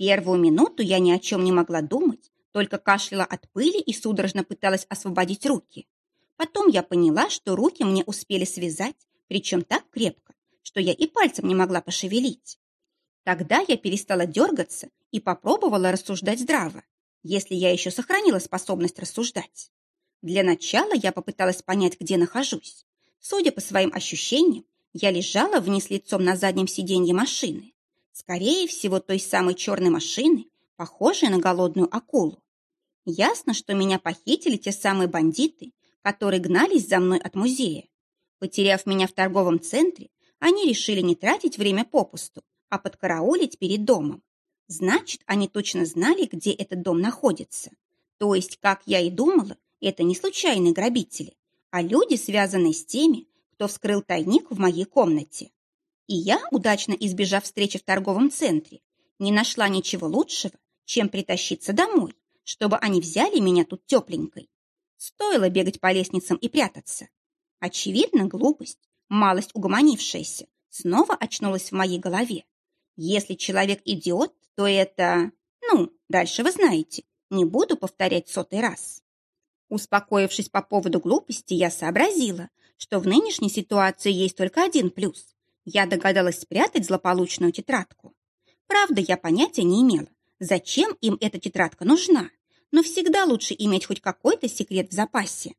Первую минуту я ни о чем не могла думать, только кашляла от пыли и судорожно пыталась освободить руки. Потом я поняла, что руки мне успели связать, причем так крепко, что я и пальцем не могла пошевелить. Тогда я перестала дергаться и попробовала рассуждать здраво, если я еще сохранила способность рассуждать. Для начала я попыталась понять, где нахожусь. Судя по своим ощущениям, я лежала вниз лицом на заднем сиденье машины. Скорее всего, той самой черной машины, похожей на голодную акулу. Ясно, что меня похитили те самые бандиты, которые гнались за мной от музея. Потеряв меня в торговом центре, они решили не тратить время попусту, а подкараулить перед домом. Значит, они точно знали, где этот дом находится. То есть, как я и думала, это не случайные грабители, а люди, связанные с теми, кто вскрыл тайник в моей комнате. И я, удачно избежав встречи в торговом центре, не нашла ничего лучшего, чем притащиться домой, чтобы они взяли меня тут тепленькой. Стоило бегать по лестницам и прятаться. Очевидно, глупость, малость угомонившаяся, снова очнулась в моей голове. Если человек идиот, то это... Ну, дальше вы знаете. Не буду повторять сотый раз. Успокоившись по поводу глупости, я сообразила, что в нынешней ситуации есть только один плюс. Я догадалась спрятать злополучную тетрадку. Правда, я понятия не имела, зачем им эта тетрадка нужна, но всегда лучше иметь хоть какой-то секрет в запасе.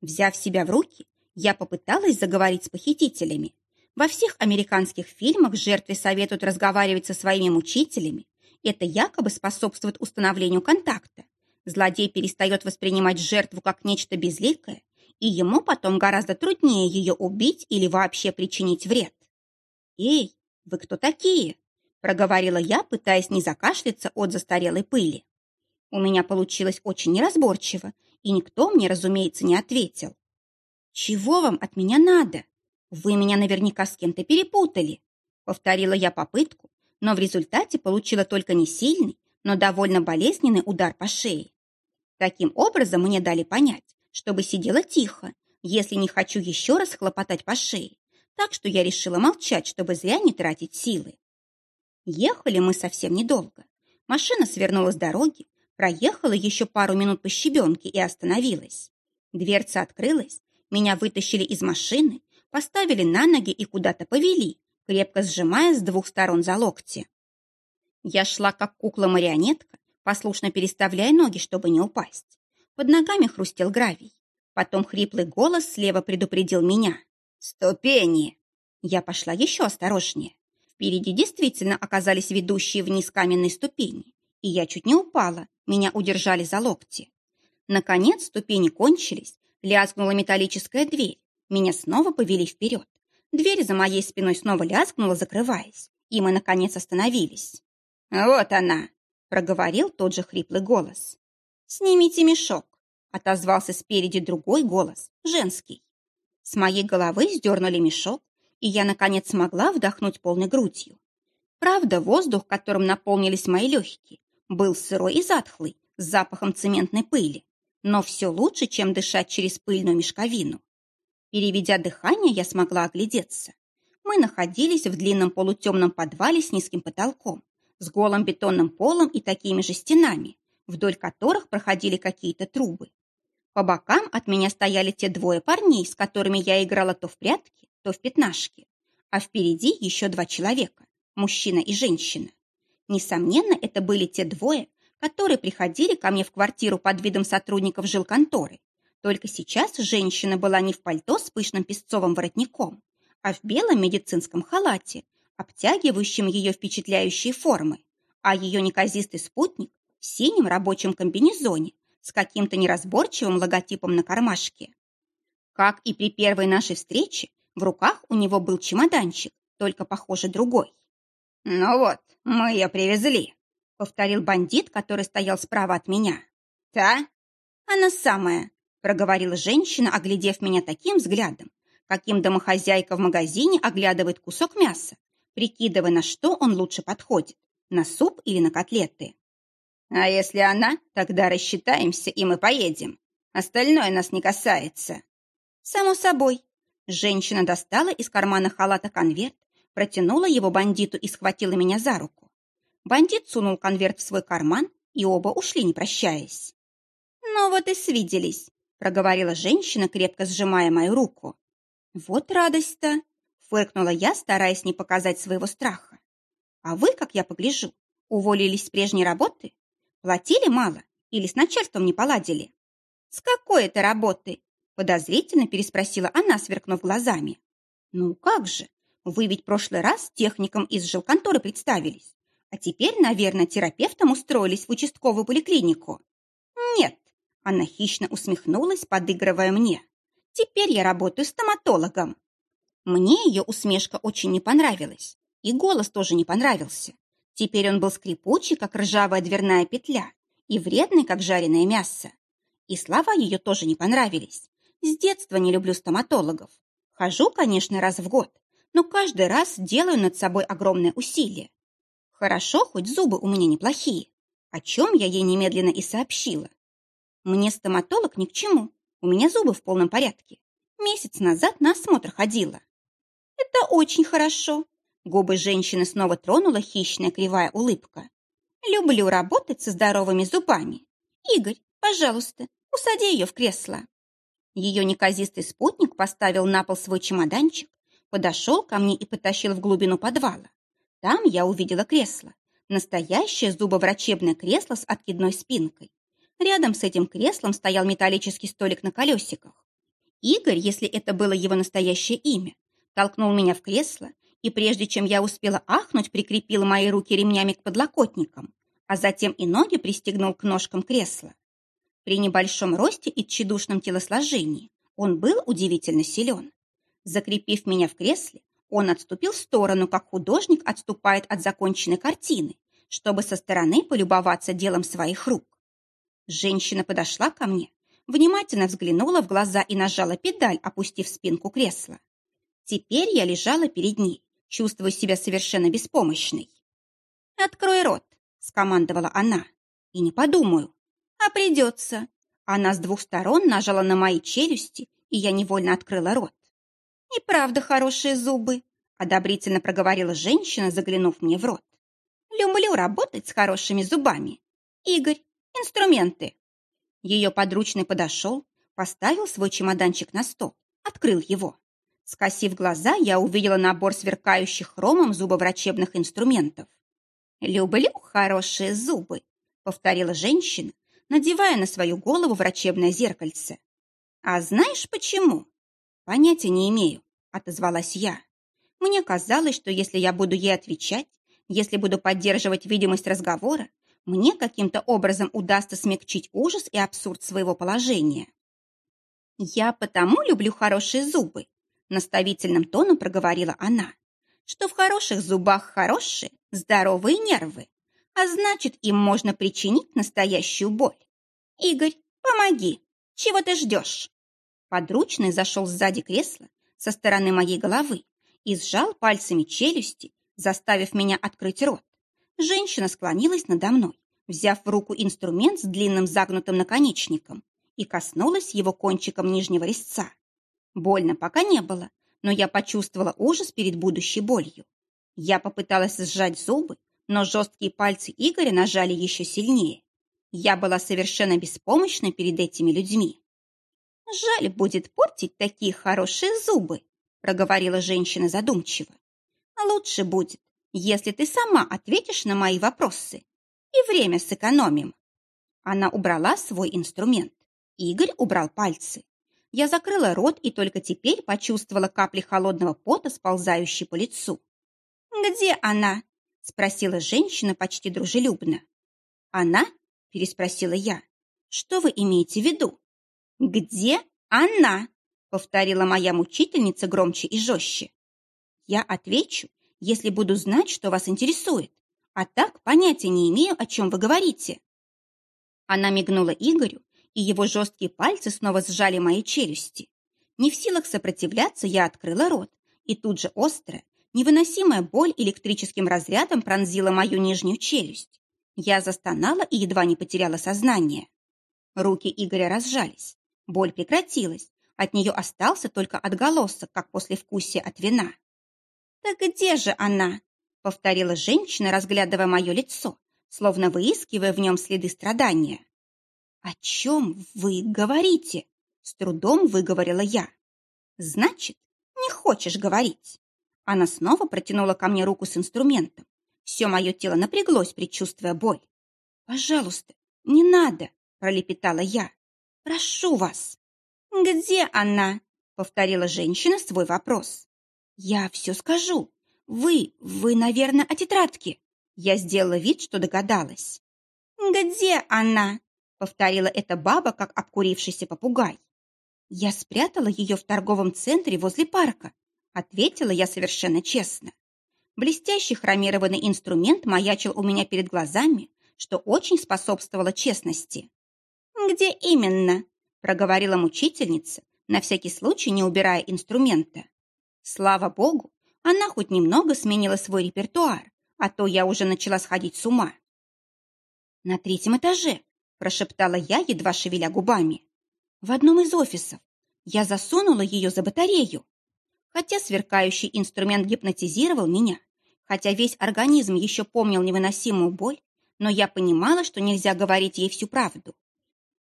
Взяв себя в руки, я попыталась заговорить с похитителями. Во всех американских фильмах жертве советуют разговаривать со своими мучителями. Это якобы способствует установлению контакта. Злодей перестает воспринимать жертву как нечто безликое, и ему потом гораздо труднее ее убить или вообще причинить вред. «Эй, вы кто такие?» – проговорила я, пытаясь не закашляться от застарелой пыли. У меня получилось очень неразборчиво, и никто мне, разумеется, не ответил. «Чего вам от меня надо? Вы меня наверняка с кем-то перепутали», – повторила я попытку, но в результате получила только не сильный, но довольно болезненный удар по шее. Таким образом, мне дали понять, чтобы сидела тихо, если не хочу еще раз хлопотать по шее. Так что я решила молчать, чтобы зря не тратить силы. Ехали мы совсем недолго. Машина свернула с дороги, проехала еще пару минут по щебенке и остановилась. Дверца открылась, меня вытащили из машины, поставили на ноги и куда-то повели, крепко сжимая с двух сторон за локти. Я шла, как кукла-марионетка, послушно переставляя ноги, чтобы не упасть. Под ногами хрустел гравий. Потом хриплый голос слева предупредил меня. «Ступени!» Я пошла еще осторожнее. Впереди действительно оказались ведущие вниз каменные ступени, и я чуть не упала, меня удержали за локти. Наконец ступени кончились, лязгнула металлическая дверь, меня снова повели вперед. Дверь за моей спиной снова лязгнула, закрываясь, и мы, наконец, остановились. «Вот она!» проговорил тот же хриплый голос. «Снимите мешок», — отозвался спереди другой голос, женский. С моей головы сдернули мешок, и я, наконец, смогла вдохнуть полной грудью. Правда, воздух, которым наполнились мои легкие, был сырой и затхлый, с запахом цементной пыли, но все лучше, чем дышать через пыльную мешковину. Переведя дыхание, я смогла оглядеться. Мы находились в длинном полутемном подвале с низким потолком, с голым бетонным полом и такими же стенами, вдоль которых проходили какие-то трубы. По бокам от меня стояли те двое парней, с которыми я играла то в прятки, то в пятнашки, а впереди еще два человека, мужчина и женщина. Несомненно, это были те двое, которые приходили ко мне в квартиру под видом сотрудников жилконторы. Только сейчас женщина была не в пальто с пышным песцовым воротником, а в белом медицинском халате, обтягивающим ее впечатляющие формы, а ее неказистый спутник в синем рабочем комбинезоне с каким-то неразборчивым логотипом на кармашке. Как и при первой нашей встрече, в руках у него был чемоданчик, только, похоже, другой. «Ну вот, мы ее привезли», — повторил бандит, который стоял справа от меня. «Та?» «Она самая», — проговорила женщина, оглядев меня таким взглядом, каким домохозяйка в магазине оглядывает кусок мяса, прикидывая, на что он лучше подходит, на суп или на котлеты. «А если она, тогда рассчитаемся, и мы поедем. Остальное нас не касается». «Само собой». Женщина достала из кармана халата конверт, протянула его бандиту и схватила меня за руку. Бандит сунул конверт в свой карман, и оба ушли, не прощаясь. «Ну вот и свиделись», — проговорила женщина, крепко сжимая мою руку. «Вот радость-то!» — фыркнула я, стараясь не показать своего страха. «А вы, как я погляжу, уволились с прежней работы? Платили мало или с начальством не поладили?» «С какой это работы?» — подозрительно переспросила она, сверкнув глазами. «Ну как же, вы ведь прошлый раз техником из жилконторы представились, а теперь, наверное, терапевтом устроились в участковую поликлинику». «Нет», — она хищно усмехнулась, подыгрывая мне. «Теперь я работаю стоматологом». Мне ее усмешка очень не понравилась, и голос тоже не понравился. Теперь он был скрипучий, как ржавая дверная петля, и вредный, как жареное мясо. И слова ее тоже не понравились. С детства не люблю стоматологов. Хожу, конечно, раз в год, но каждый раз делаю над собой огромное усилие. Хорошо, хоть зубы у меня неплохие, о чем я ей немедленно и сообщила. Мне стоматолог ни к чему, у меня зубы в полном порядке. Месяц назад на осмотр ходила. Это очень хорошо. Губы женщины снова тронула хищная кривая улыбка. Люблю работать со здоровыми зубами. Игорь, пожалуйста, усади ее в кресло. Ее неказистый спутник поставил на пол свой чемоданчик, подошел ко мне и потащил в глубину подвала. Там я увидела кресло. Настоящее зубоврачебное кресло с откидной спинкой. Рядом с этим креслом стоял металлический столик на колесиках. Игорь, если это было его настоящее имя, толкнул меня в кресло и прежде чем я успела ахнуть, прикрепил мои руки ремнями к подлокотникам, а затем и ноги пристегнул к ножкам кресла. При небольшом росте и тщедушном телосложении он был удивительно силен. Закрепив меня в кресле, он отступил в сторону, как художник отступает от законченной картины, чтобы со стороны полюбоваться делом своих рук. Женщина подошла ко мне, внимательно взглянула в глаза и нажала педаль, опустив спинку кресла. Теперь я лежала перед ней, чувствуя себя совершенно беспомощной. «Открой рот», — скомандовала она. «И не подумаю, а придется. Она с двух сторон нажала на мои челюсти, и я невольно открыла рот. И правда хорошие зубы, одобрительно проговорила женщина, заглянув мне в рот. Люблю работать с хорошими зубами. Игорь, инструменты. Ее подручный подошел, поставил свой чемоданчик на стол, открыл его. Скосив глаза, я увидела набор сверкающих хромом зубоврачебных инструментов. «Люблю хорошие зубы», — повторила женщина, надевая на свою голову врачебное зеркальце. «А знаешь почему?» «Понятия не имею», — отозвалась я. Мне казалось, что если я буду ей отвечать, если буду поддерживать видимость разговора, мне каким-то образом удастся смягчить ужас и абсурд своего положения. «Я потому люблю хорошие зубы», — наставительным тоном проговорила она, «что в хороших зубах хорошие, здоровые нервы, а значит, им можно причинить настоящую боль. Игорь, помоги! Чего ты ждешь? Подручный зашел сзади кресла со стороны моей головы и сжал пальцами челюсти, заставив меня открыть рот. Женщина склонилась надо мной, взяв в руку инструмент с длинным загнутым наконечником и коснулась его кончиком нижнего резца. Больно пока не было, но я почувствовала ужас перед будущей болью. Я попыталась сжать зубы, но жесткие пальцы Игоря нажали еще сильнее. Я была совершенно беспомощна перед этими людьми. «Жаль будет портить такие хорошие зубы», проговорила женщина задумчиво. «Лучше будет, если ты сама ответишь на мои вопросы и время сэкономим». Она убрала свой инструмент. Игорь убрал пальцы. Я закрыла рот и только теперь почувствовала капли холодного пота, сползающие по лицу. «Где она?» спросила женщина почти дружелюбно. «Она?» – переспросила я. «Что вы имеете в виду?» «Где она?» – повторила моя мучительница громче и жестче. «Я отвечу, если буду знать, что вас интересует, а так понятия не имею, о чем вы говорите». Она мигнула Игорю, и его жесткие пальцы снова сжали мои челюсти. Не в силах сопротивляться, я открыла рот, и тут же острая, Невыносимая боль электрическим разрядом пронзила мою нижнюю челюсть. Я застонала и едва не потеряла сознание. Руки Игоря разжались. Боль прекратилась. От нее остался только отголосок, как после вкусия от вина. «Так где же она?» — повторила женщина, разглядывая мое лицо, словно выискивая в нем следы страдания. «О чем вы говорите?» — с трудом выговорила я. «Значит, не хочешь говорить?» Она снова протянула ко мне руку с инструментом. Все мое тело напряглось, предчувствуя боль. «Пожалуйста, не надо!» — пролепетала я. «Прошу вас!» «Где она?» — повторила женщина свой вопрос. «Я все скажу. Вы, вы, наверное, о тетрадке». Я сделала вид, что догадалась. «Где она?» — повторила эта баба, как обкурившийся попугай. «Я спрятала ее в торговом центре возле парка», — ответила я совершенно честно. Блестящий хромированный инструмент маячил у меня перед глазами, что очень способствовало честности. «Где именно?» — проговорила мучительница, на всякий случай не убирая инструмента. Слава богу, она хоть немного сменила свой репертуар, а то я уже начала сходить с ума. «На третьем этаже», – прошептала я, едва шевеля губами. «В одном из офисов. Я засунула ее за батарею. Хотя сверкающий инструмент гипнотизировал меня, хотя весь организм еще помнил невыносимую боль, но я понимала, что нельзя говорить ей всю правду.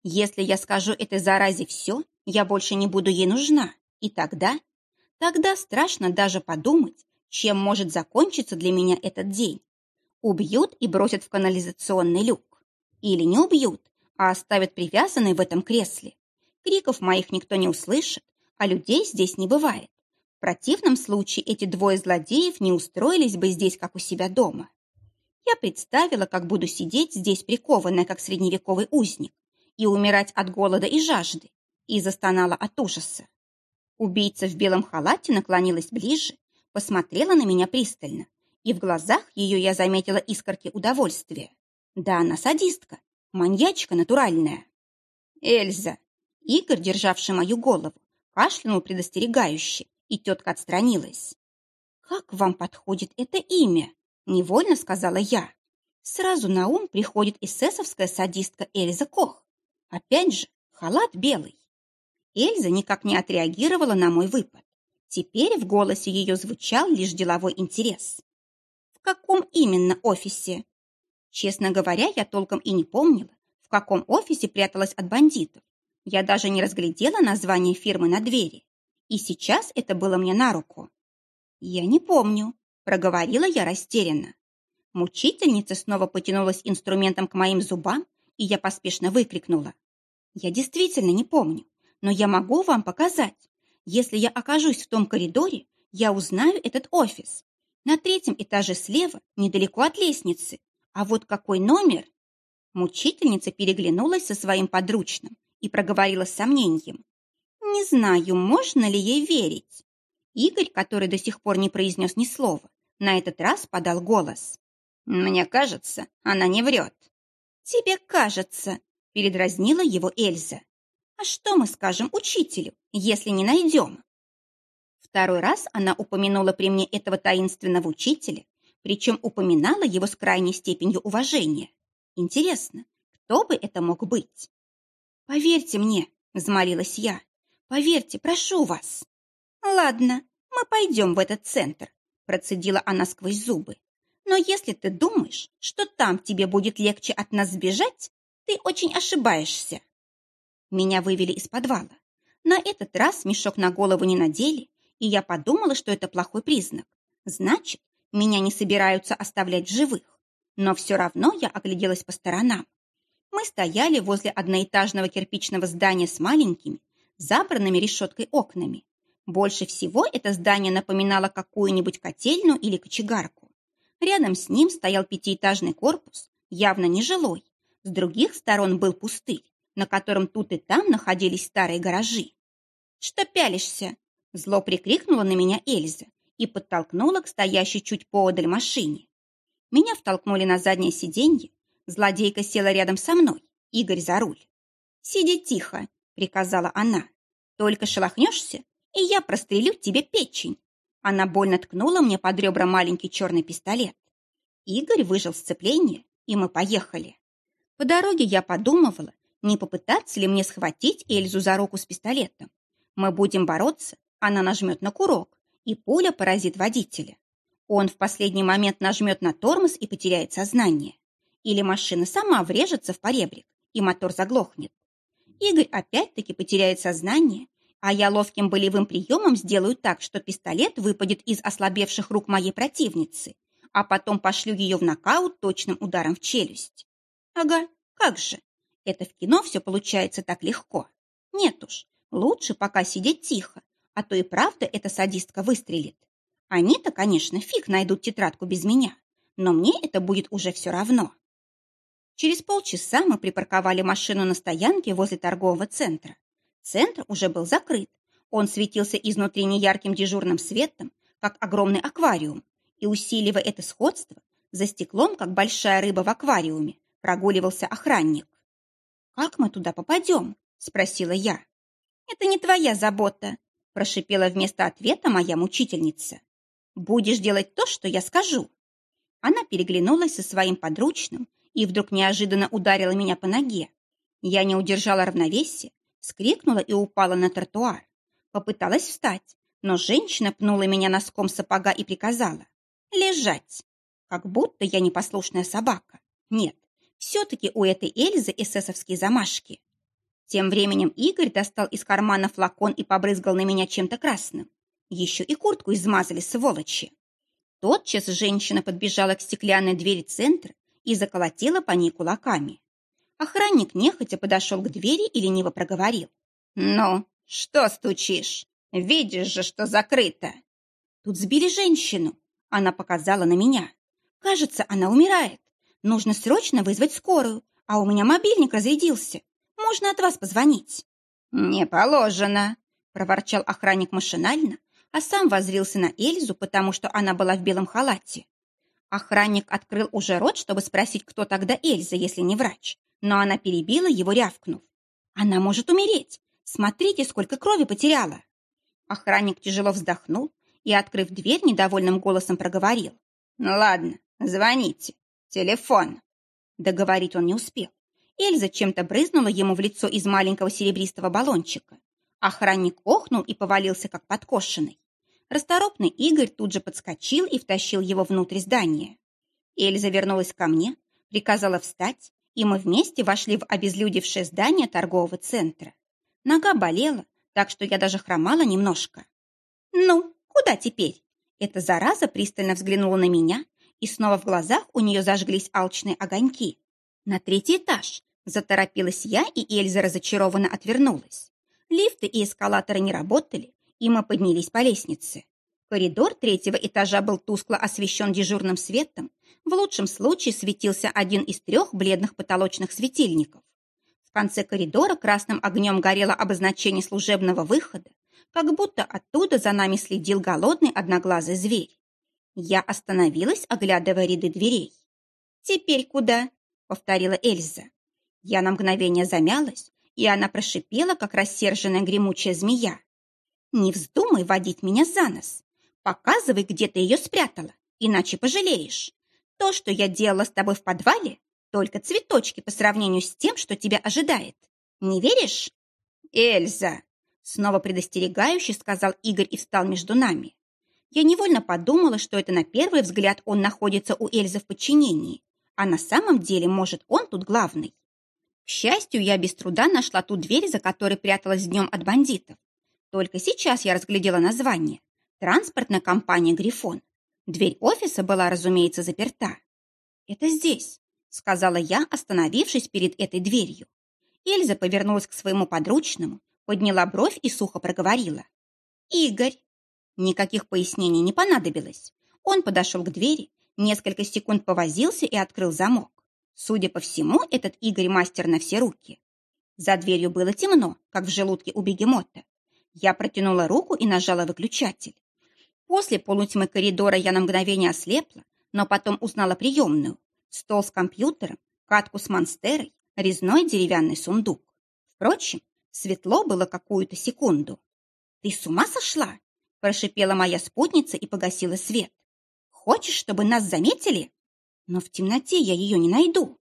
Если я скажу этой заразе все, я больше не буду ей нужна, и тогда Тогда страшно даже подумать, чем может закончиться для меня этот день. Убьют и бросят в канализационный люк. Или не убьют, а оставят привязанной в этом кресле. Криков моих никто не услышит, а людей здесь не бывает. В противном случае эти двое злодеев не устроились бы здесь, как у себя дома. Я представила, как буду сидеть здесь прикованная, как средневековый узник, и умирать от голода и жажды, и застонала от ужаса. Убийца в белом халате наклонилась ближе, посмотрела на меня пристально, и в глазах ее я заметила искорки удовольствия. Да, она садистка, маньячка натуральная. Эльза. Игорь, державший мою голову, кашлянул предостерегающе, и тетка отстранилась. «Как вам подходит это имя?» – невольно сказала я. Сразу на ум приходит эсэсовская садистка Эльза Кох. Опять же, халат белый. Эльза никак не отреагировала на мой выпад. Теперь в голосе ее звучал лишь деловой интерес. В каком именно офисе? Честно говоря, я толком и не помнила, в каком офисе пряталась от бандитов. Я даже не разглядела название фирмы на двери. И сейчас это было мне на руку. Я не помню, проговорила я растерянно. Мучительница снова потянулась инструментом к моим зубам, и я поспешно выкрикнула. Я действительно не помню но я могу вам показать. Если я окажусь в том коридоре, я узнаю этот офис. На третьем этаже слева, недалеко от лестницы. А вот какой номер? Мучительница переглянулась со своим подручным и проговорила с сомнением. Не знаю, можно ли ей верить. Игорь, который до сих пор не произнес ни слова, на этот раз подал голос. «Мне кажется, она не врет». «Тебе кажется», — передразнила его Эльза. А что мы скажем учителю, если не найдем? Второй раз она упомянула при мне этого таинственного учителя, причем упоминала его с крайней степенью уважения. Интересно, кто бы это мог быть? «Поверьте мне», — взмолилась я, — «поверьте, прошу вас». «Ладно, мы пойдем в этот центр», — процедила она сквозь зубы. «Но если ты думаешь, что там тебе будет легче от нас сбежать, ты очень ошибаешься». Меня вывели из подвала. На этот раз мешок на голову не надели, и я подумала, что это плохой признак. Значит, меня не собираются оставлять живых. Но все равно я огляделась по сторонам. Мы стояли возле одноэтажного кирпичного здания с маленькими, забранными решеткой окнами. Больше всего это здание напоминало какую-нибудь котельную или кочегарку. Рядом с ним стоял пятиэтажный корпус, явно нежилой. С других сторон был пустырь на котором тут и там находились старые гаражи. «Что пялишься?» Зло прикрикнула на меня Эльза и подтолкнула к стоящей чуть поодаль машине. Меня втолкнули на заднее сиденье. Злодейка села рядом со мной, Игорь за руль. «Сиди тихо», — приказала она. «Только шелохнешься, и я прострелю тебе печень». Она больно ткнула мне под ребра маленький черный пистолет. Игорь выжил сцепление, и мы поехали. По дороге я подумывала, не попытаться ли мне схватить Эльзу за руку с пистолетом? Мы будем бороться, она нажмет на курок, и пуля поразит водителя. Он в последний момент нажмет на тормоз и потеряет сознание. Или машина сама врежется в поребрик, и мотор заглохнет. Игорь опять-таки потеряет сознание, а я ловким болевым приемом сделаю так, что пистолет выпадет из ослабевших рук моей противницы, а потом пошлю ее в нокаут точным ударом в челюсть. Ага, как же. Это в кино все получается так легко. Нет уж, лучше пока сидеть тихо, а то и правда эта садистка выстрелит. Они-то, конечно, фиг найдут тетрадку без меня, но мне это будет уже все равно. Через полчаса мы припарковали машину на стоянке возле торгового центра. Центр уже был закрыт. Он светился изнутри неярким дежурным светом, как огромный аквариум, и, усиливая это сходство, за стеклом, как большая рыба в аквариуме, прогуливался охранник. «Как мы туда попадем?» – спросила я. «Это не твоя забота», – прошипела вместо ответа моя мучительница. «Будешь делать то, что я скажу». Она переглянулась со своим подручным и вдруг неожиданно ударила меня по ноге. Я не удержала равновесия, вскрикнула и упала на тротуар. Попыталась встать, но женщина пнула меня носком сапога и приказала лежать. Как будто я непослушная собака. Нет, все-таки у этой Эльзы эсэсовские замашки. Тем временем Игорь достал из кармана флакон и побрызгал на меня чем-то красным. Еще и куртку измазали, сволочи. Тотчас женщина подбежала к стеклянной двери центра и заколотила по ней кулаками. Охранник нехотя подошел к двери и лениво проговорил. «Ну, что стучишь? Видишь же, что закрыто!» Тут сбили женщину. Она показала на меня. Кажется, она умирает. Нужно срочно вызвать скорую, а у меня мобильник разрядился. Можно от вас позвонить?» «Не положено», — проворчал охранник машинально, а сам возрился на Эльзу, потому что она была в белом халате. Охранник открыл уже рот, чтобы спросить, кто тогда Эльза, если не врач, но она перебила его, рявкнув. «Она может умереть! Смотрите, сколько крови потеряла!» Охранник тяжело вздохнул и, открыв дверь, недовольным голосом проговорил. «Ну ладно, звоните. Телефон». Договорить он не успел. Эльза чем-то брызнула ему в лицо из маленького серебристого баллончика. Охранник охнул и повалился, как подкошенный. Расторопный Игорь тут же подскочил и втащил его внутрь здания. Эльза вернулась ко мне, приказала встать, и мы вместе вошли в обезлюдевшее здание торгового центра. Нога болела, так что я даже хромала немножко. «Ну, Куда теперь? Эта зараза пристально взглянула на меня, и снова в глазах у нее зажглись алчные огоньки. На третий этаж. Заторопилась я, и Эльза разочарованно отвернулась. Лифты и эскалаторы не работали, и мы поднялись по лестнице. Коридор третьего этажа был тускло освещен дежурным светом. В лучшем случае светился один из трех бледных потолочных светильников. В конце коридора красным огнем горело обозначение служебного выхода, как будто оттуда за нами следил голодный одноглазый зверь. Я остановилась, оглядывая ряды дверей. «Теперь куда?» — повторила Эльза. Я на мгновение замялась, и она прошипела, как рассерженная гремучая змея. «Не вздумай водить меня за нос. Показывай, где ты ее спрятала, иначе пожалеешь. То, что я делала с тобой в подвале, только цветочки по сравнению с тем, что тебя ожидает. Не веришь?» «Эльза!» Снова предостерегающе сказал Игорь и встал между нами. Я невольно подумала, что это на первый взгляд он находится у Эльзы в подчинении, а на самом деле, может, он тут главный. Счастью, я без труда нашла ту дверь, за которой пряталась днем от бандитов. Только сейчас я разглядела название. Транспортная компания «Грифон». Дверь офиса была, разумеется, заперта. «Это здесь», — сказала я, остановившись перед этой дверью. Эльза повернулась к своему подручному подняла бровь и сухо проговорила. «Игорь!» Никаких пояснений не понадобилось. Он подошел к двери, несколько секунд повозился и открыл замок. Судя по всему, этот Игорь мастер на все руки. За дверью было темно, как в желудке у бегемота. Я протянула руку и нажала выключатель. После полутьмы коридора я на мгновение ослепла, но потом узнала приемную. Стол с компьютером, катку с монстерой, резной деревянный сундук. Впрочем, Светло было какую-то секунду. «Ты с ума сошла?» – прошипела моя спутница и погасила свет. «Хочешь, чтобы нас заметили?» «Но в темноте я ее не найду».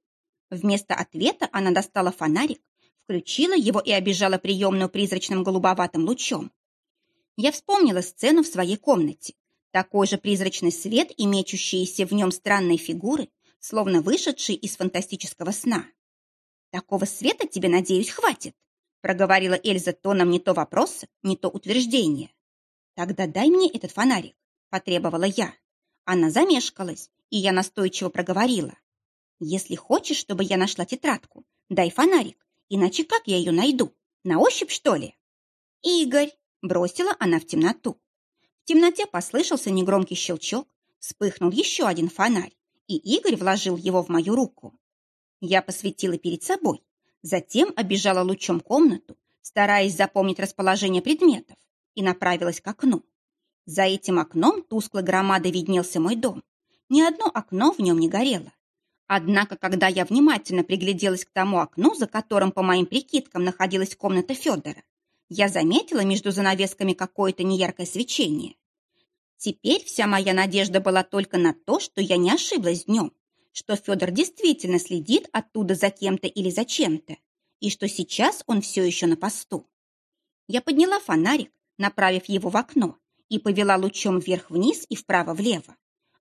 Вместо ответа она достала фонарик, включила его и обижала приемную призрачным голубоватым лучом. Я вспомнила сцену в своей комнате. Такой же призрачный свет и мечущиеся в нем странные фигуры, словно вышедшие из фантастического сна. «Такого света тебе, надеюсь, хватит», проговорила Эльза тоном не то вопроса, не то утверждения. «Тогда дай мне этот фонарик», потребовала я. Она замешкалась, и я настойчиво проговорила. «Если хочешь, чтобы я нашла тетрадку, дай фонарик, иначе как я ее найду? На ощупь, что ли?» «Игорь!» – бросила она в темноту. В темноте послышался негромкий щелчок, вспыхнул еще один фонарь, и Игорь вложил его в мою руку. Я посветила перед собой, затем обежала лучом комнату, стараясь запомнить расположение предметов, и направилась к окну. За этим окном тусклой громадой виднелся мой дом. Ни одно окно в нем не горело. Однако, когда я внимательно пригляделась к тому окну, за которым, по моим прикидкам, находилась комната Федора, я заметила между занавесками какое-то неяркое свечение. Теперь вся моя надежда была только на то, что я не ошиблась днем, что Федор действительно следит оттуда за кем-то или за чем-то, и что сейчас он все еще на посту. Я подняла фонарик, направив его в окно, и повела лучом вверх-вниз и вправо-влево,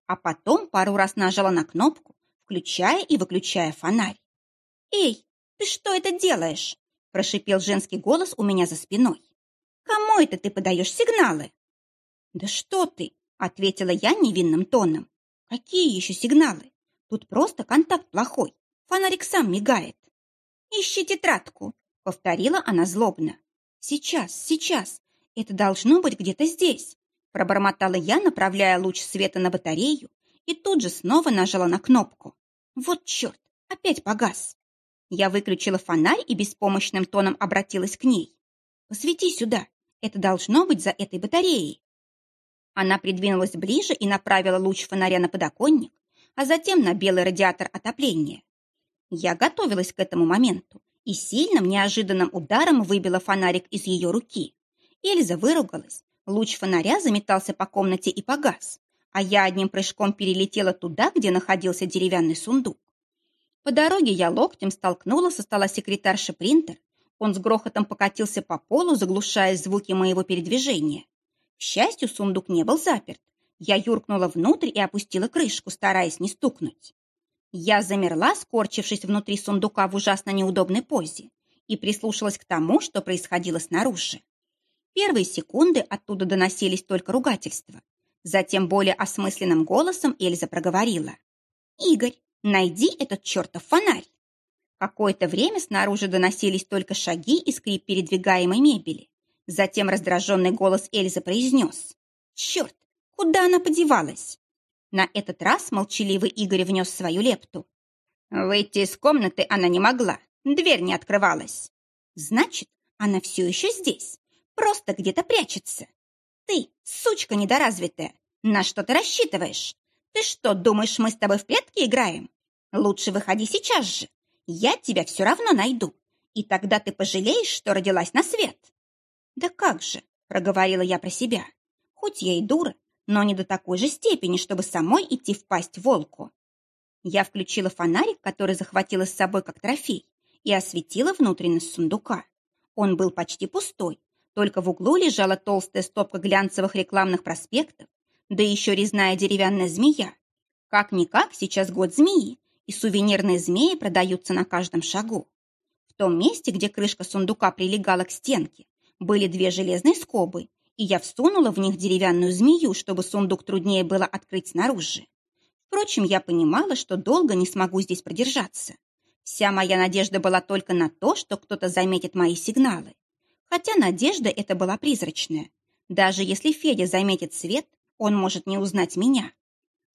а потом пару раз нажала на кнопку, включая и выключая фонарь. «Эй, ты что это делаешь?» прошипел женский голос у меня за спиной. «Кому это ты подаешь сигналы?» «Да что ты!» — ответила я невинным тоном. «Какие еще сигналы? Тут просто контакт плохой. Фонарик сам мигает». «Ищи тетрадку», — повторила она злобно. «Сейчас, сейчас. Это должно быть где-то здесь», — пробормотала я, направляя луч света на батарею, и тут же снова нажала на кнопку. «Вот черт, опять погас». Я выключила фонарь и беспомощным тоном обратилась к ней. «Посвети сюда. Это должно быть за этой батареей». Она придвинулась ближе и направила луч фонаря на подоконник, а затем на белый радиатор отопления. Я готовилась к этому моменту и сильным неожиданным ударом выбила фонарик из ее руки. Эльза выругалась, луч фонаря заметался по комнате и погас, а я одним прыжком перелетела туда, где находился деревянный сундук. По дороге я локтем столкнула со стола секретарши принтер. Он с грохотом покатился по полу, заглушая звуки моего передвижения. К счастью, сундук не был заперт. Я юркнула внутрь и опустила крышку, стараясь не стукнуть. Я замерла, скорчившись внутри сундука в ужасно неудобной позе, и прислушалась к тому, что происходило снаружи. Первые секунды оттуда доносились только ругательства. Затем более осмысленным голосом Эльза проговорила. «Игорь, Найди этот чертов фонарь. Какое-то время снаружи доносились только шаги и скрип передвигаемой мебели. Затем раздраженный голос Эльзы произнес. «Черт, куда она подевалась?» На этот раз молчаливый Игорь внес свою лепту. Выйти из комнаты она не могла, дверь не открывалась. «Значит, она все еще здесь, просто где-то прячется. Ты, сучка недоразвитая, на что ты рассчитываешь? Ты что, думаешь, мы с тобой в прятки играем? Лучше выходи сейчас же. Я тебя все равно найду. И тогда ты пожалеешь, что родилась на свет. Да как же, проговорила я про себя. Хоть я и дура, но не до такой же степени, чтобы самой идти в волку. Я включила фонарик, который захватила с собой как трофей, и осветила внутренность сундука. Он был почти пустой, только в углу лежала толстая стопка глянцевых рекламных проспектов, да еще резная деревянная змея. Как-никак сейчас год змеи, и сувенирные змеи продаются на каждом шагу. В том месте, где крышка сундука прилегала к стенке, были две железные скобы, и я всунула в них деревянную змею, чтобы сундук труднее было открыть снаружи. Впрочем, я понимала, что долго не смогу здесь продержаться. Вся моя надежда была только на то, что кто-то заметит мои сигналы. Хотя надежда эта была призрачная. Даже если Федя заметит свет, он может не узнать меня.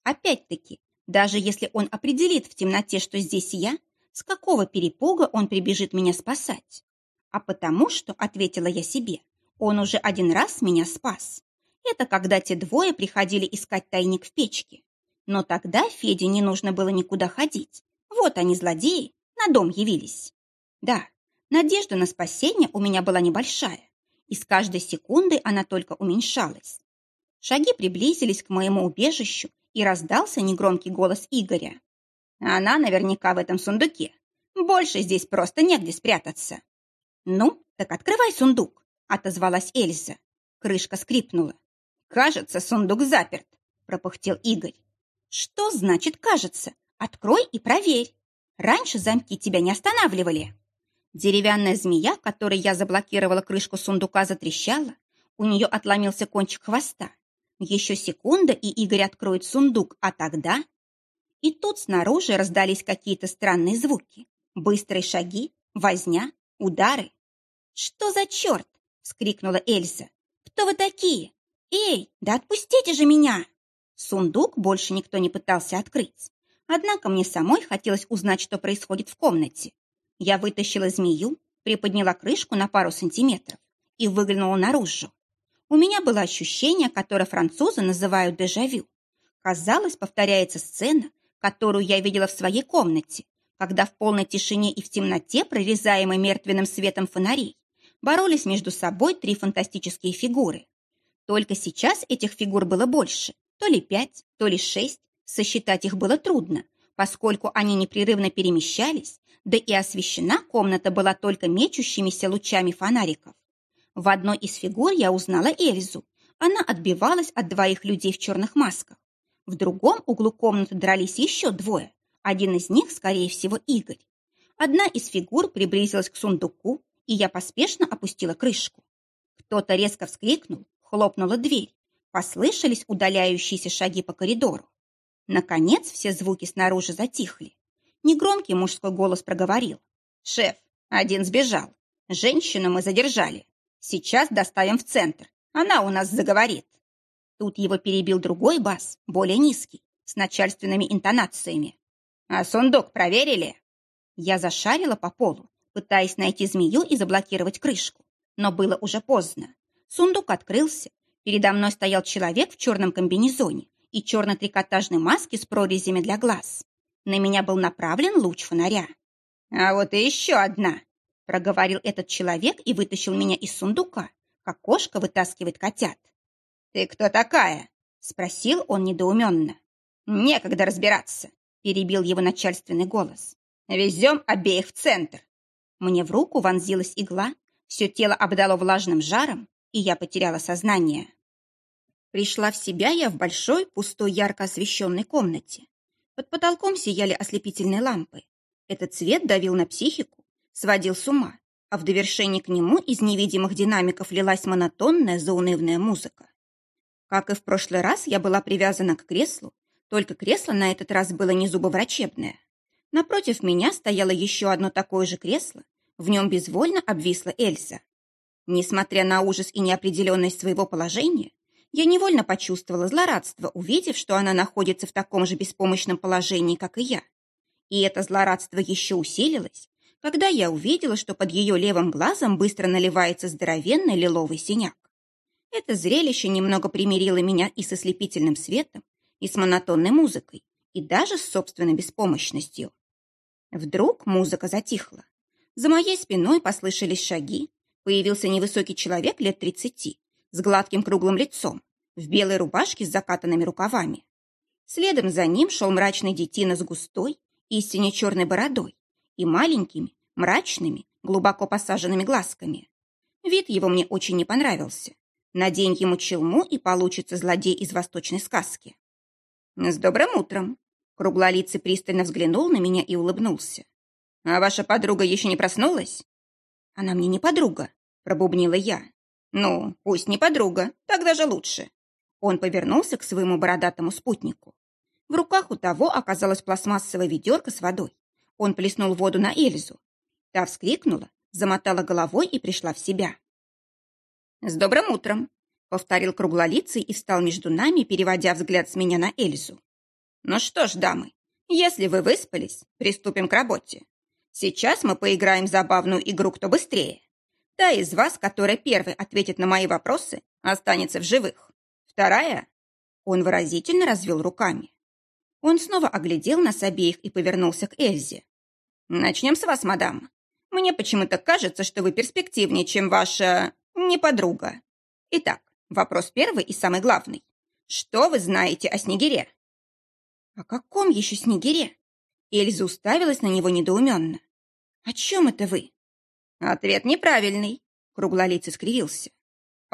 Опять-таки, даже если он определит в темноте, что здесь я, с какого перепуга он прибежит меня спасать? А потому что, ответила я себе, он уже один раз меня спас. Это когда те двое приходили искать тайник в печке. Но тогда Феде не нужно было никуда ходить. Вот они, злодеи, на дом явились. Да, надежда на спасение у меня была небольшая, и с каждой секундой она только уменьшалась. Шаги приблизились к моему убежищу, и раздался негромкий голос Игоря. «Она наверняка в этом сундуке. Больше здесь просто негде спрятаться». «Ну, так открывай сундук», — отозвалась Эльза. Крышка скрипнула. Кажется, сундук заперт, пропыхтел Игорь. Что значит «кажется»? Открой и проверь. Раньше замки тебя не останавливали. Деревянная змея, которой я заблокировала крышку сундука, затрещала. У нее отломился кончик хвоста. Еще секунда, и Игорь откроет сундук, а тогда... И тут снаружи раздались какие-то странные звуки. Быстрые шаги, возня, удары. «Что за черт?» — вскрикнула Эльза. «Кто вы такие? Эй, да отпустите же меня!» Сундук больше никто не пытался открыть. Однако мне самой хотелось узнать, что происходит в комнате. Я вытащила змею, приподняла крышку на пару сантиметров и выглянула наружу. У меня было ощущение, которое французы называют дежавю. Казалось, повторяется сцена, которую я видела в своей комнате, когда в полной тишине и в темноте, прорезаемой мертвенным светом фонарей, боролись между собой три фантастические фигуры. Только сейчас этих фигур было больше, то ли пять, то ли шесть, сосчитать их было трудно, поскольку они непрерывно перемещались, да и освещена комната была только мечущимися лучами фонариков. В одной из фигур я узнала Эльзу. Она отбивалась от двоих людей в черных масках. В другом углу комнаты дрались еще двое. Один из них, скорее всего, Игорь. Одна из фигур приблизилась к сундуку, и я поспешно опустила крышку. Кто-то резко вскрикнул, хлопнула дверь. Послышались удаляющиеся шаги по коридору. Наконец все звуки снаружи затихли. Негромкий мужской голос проговорил. «Шеф, один сбежал. Женщину мы задержали. Сейчас доставим в центр. Она у нас заговорит. Тут его перебил другой бас, более низкий, с начальственными интонациями. А сундук проверили? Я зашарила по полу, пытаясь найти змею и заблокировать крышку. Но было уже поздно. Сундук открылся. Передо мной стоял человек в черном комбинезоне и черной трикотажной маске с прорезями для глаз. На меня был направлен луч фонаря. «А вот и еще одна!» проговорил этот человек и вытащил меня из сундука, как кошка вытаскивает котят. «Ты кто такая?» — спросил он недоуменно. «Некогда разбираться», — перебил его начальственный голос. «Везем обеих в центр». Мне в руку вонзилась игла, все тело обдало влажным жаром, и я потеряла сознание. Пришла в себя я в большой, пустой, ярко освещенной комнате. Под потолком сияли ослепительные лампы. Этот цвет давил на психику, сводил с ума, а в довершении к нему из невидимых динамиков лилась монотонная заунывная музыка. Как и в прошлый раз, я была привязана к креслу, только кресло на этот раз было не зубоврачебное. Напротив меня стояло еще одно такое же кресло, в нем безвольно обвисла Эльза. Несмотря на ужас и неопределенность своего положения, я невольно почувствовала злорадство, увидев, что она находится в таком же беспомощном положении, как и я. И это злорадство еще усилилось, когда я увидела, что под ее левым глазом быстро наливается здоровенный лиловый синяк. Это зрелище немного примирило меня и со слепительным светом, и с монотонной музыкой, и даже с собственной беспомощностью. Вдруг музыка затихла. За моей спиной послышались шаги. Появился невысокий человек лет тридцати, с гладким круглым лицом, в белой рубашке с закатанными рукавами. Следом за ним шел мрачный детина с густой, истинно черной бородой и маленькими, мрачными, глубоко посаженными глазками. Вид его мне очень не понравился. Надень ему челму, и получится злодей из восточной сказки. «С добрым утром!» Круглолицый пристально взглянул на меня и улыбнулся. «А ваша подруга еще не проснулась?» «Она мне не подруга», — пробубнила я. «Ну, пусть не подруга, так даже лучше». Он повернулся к своему бородатому спутнику. В руках у того оказалась пластмассовая ведерко с водой. Он плеснул воду на Эльзу, Та вскрикнула, замотала головой и пришла в себя. «С добрым утром!» — повторил круглолицый и встал между нами, переводя взгляд с меня на Эльзу. «Ну что ж, дамы, если вы выспались, приступим к работе. Сейчас мы поиграем забавную игру «Кто быстрее?». Та из вас, которая первой ответит на мои вопросы, останется в живых. Вторая...» Он выразительно развел руками. Он снова оглядел нас обеих и повернулся к Эльзе. «Начнем с вас, мадам. Мне почему-то кажется, что вы перспективнее, чем ваша... не подруга. Итак, вопрос первый и самый главный. Что вы знаете о Снегире?» «О каком еще Снегире?» Эльза уставилась на него недоуменно. «О чем это вы?» «Ответ неправильный», — круглолицый скривился.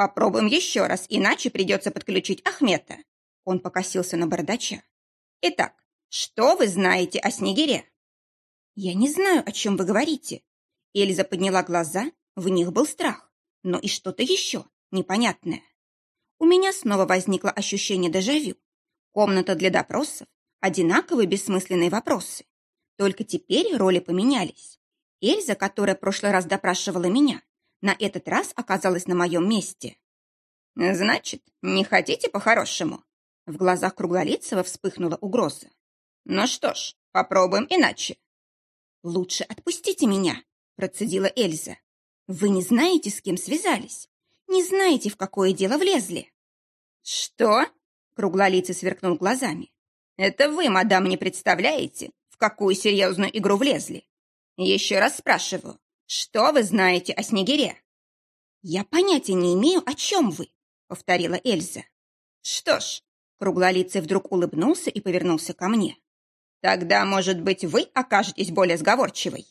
Попробуем еще раз, иначе придется подключить Ахмета. Он покосился на бардача. Итак, что вы знаете о Снегире? Я не знаю, о чем вы говорите. Эльза подняла глаза, в них был страх, но и что-то еще непонятное. У меня снова возникло ощущение дежавю. Комната для допросов, одинаковые бессмысленные вопросы. Только теперь роли поменялись. Эльза, которая в прошлый раз допрашивала меня, на этот раз оказалась на моем месте. «Значит, не хотите по-хорошему?» В глазах Круглолицего вспыхнула угроза. «Ну что ж, попробуем иначе». «Лучше отпустите меня», — процедила Эльза. «Вы не знаете, с кем связались. Не знаете, в какое дело влезли». «Что?» — Круглолицый сверкнул глазами. «Это вы, мадам, не представляете, в какую серьезную игру влезли. Еще раз спрашиваю, что вы знаете о Снегире?» «Я понятия не имею, о чем вы», — повторила Эльза. «Что ж», — Круглолицый вдруг улыбнулся и повернулся ко мне. «Тогда, может быть, вы окажетесь более сговорчивой?»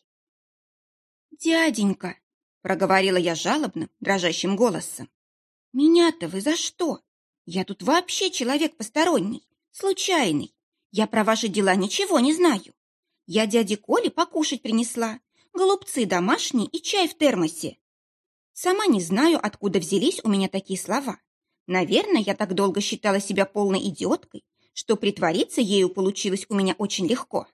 «Дяденька», — проговорила я жалобным, дрожащим голосом. «Меня-то вы за что? Я тут вообще человек посторонний, случайный. Я про ваши дела ничего не знаю. Я дяде Коле покушать принесла, голубцы домашние и чай в термосе. Сама не знаю, откуда взялись у меня такие слова. Наверное, я так долго считала себя полной идиоткой, что притвориться ею получилось у меня очень легко.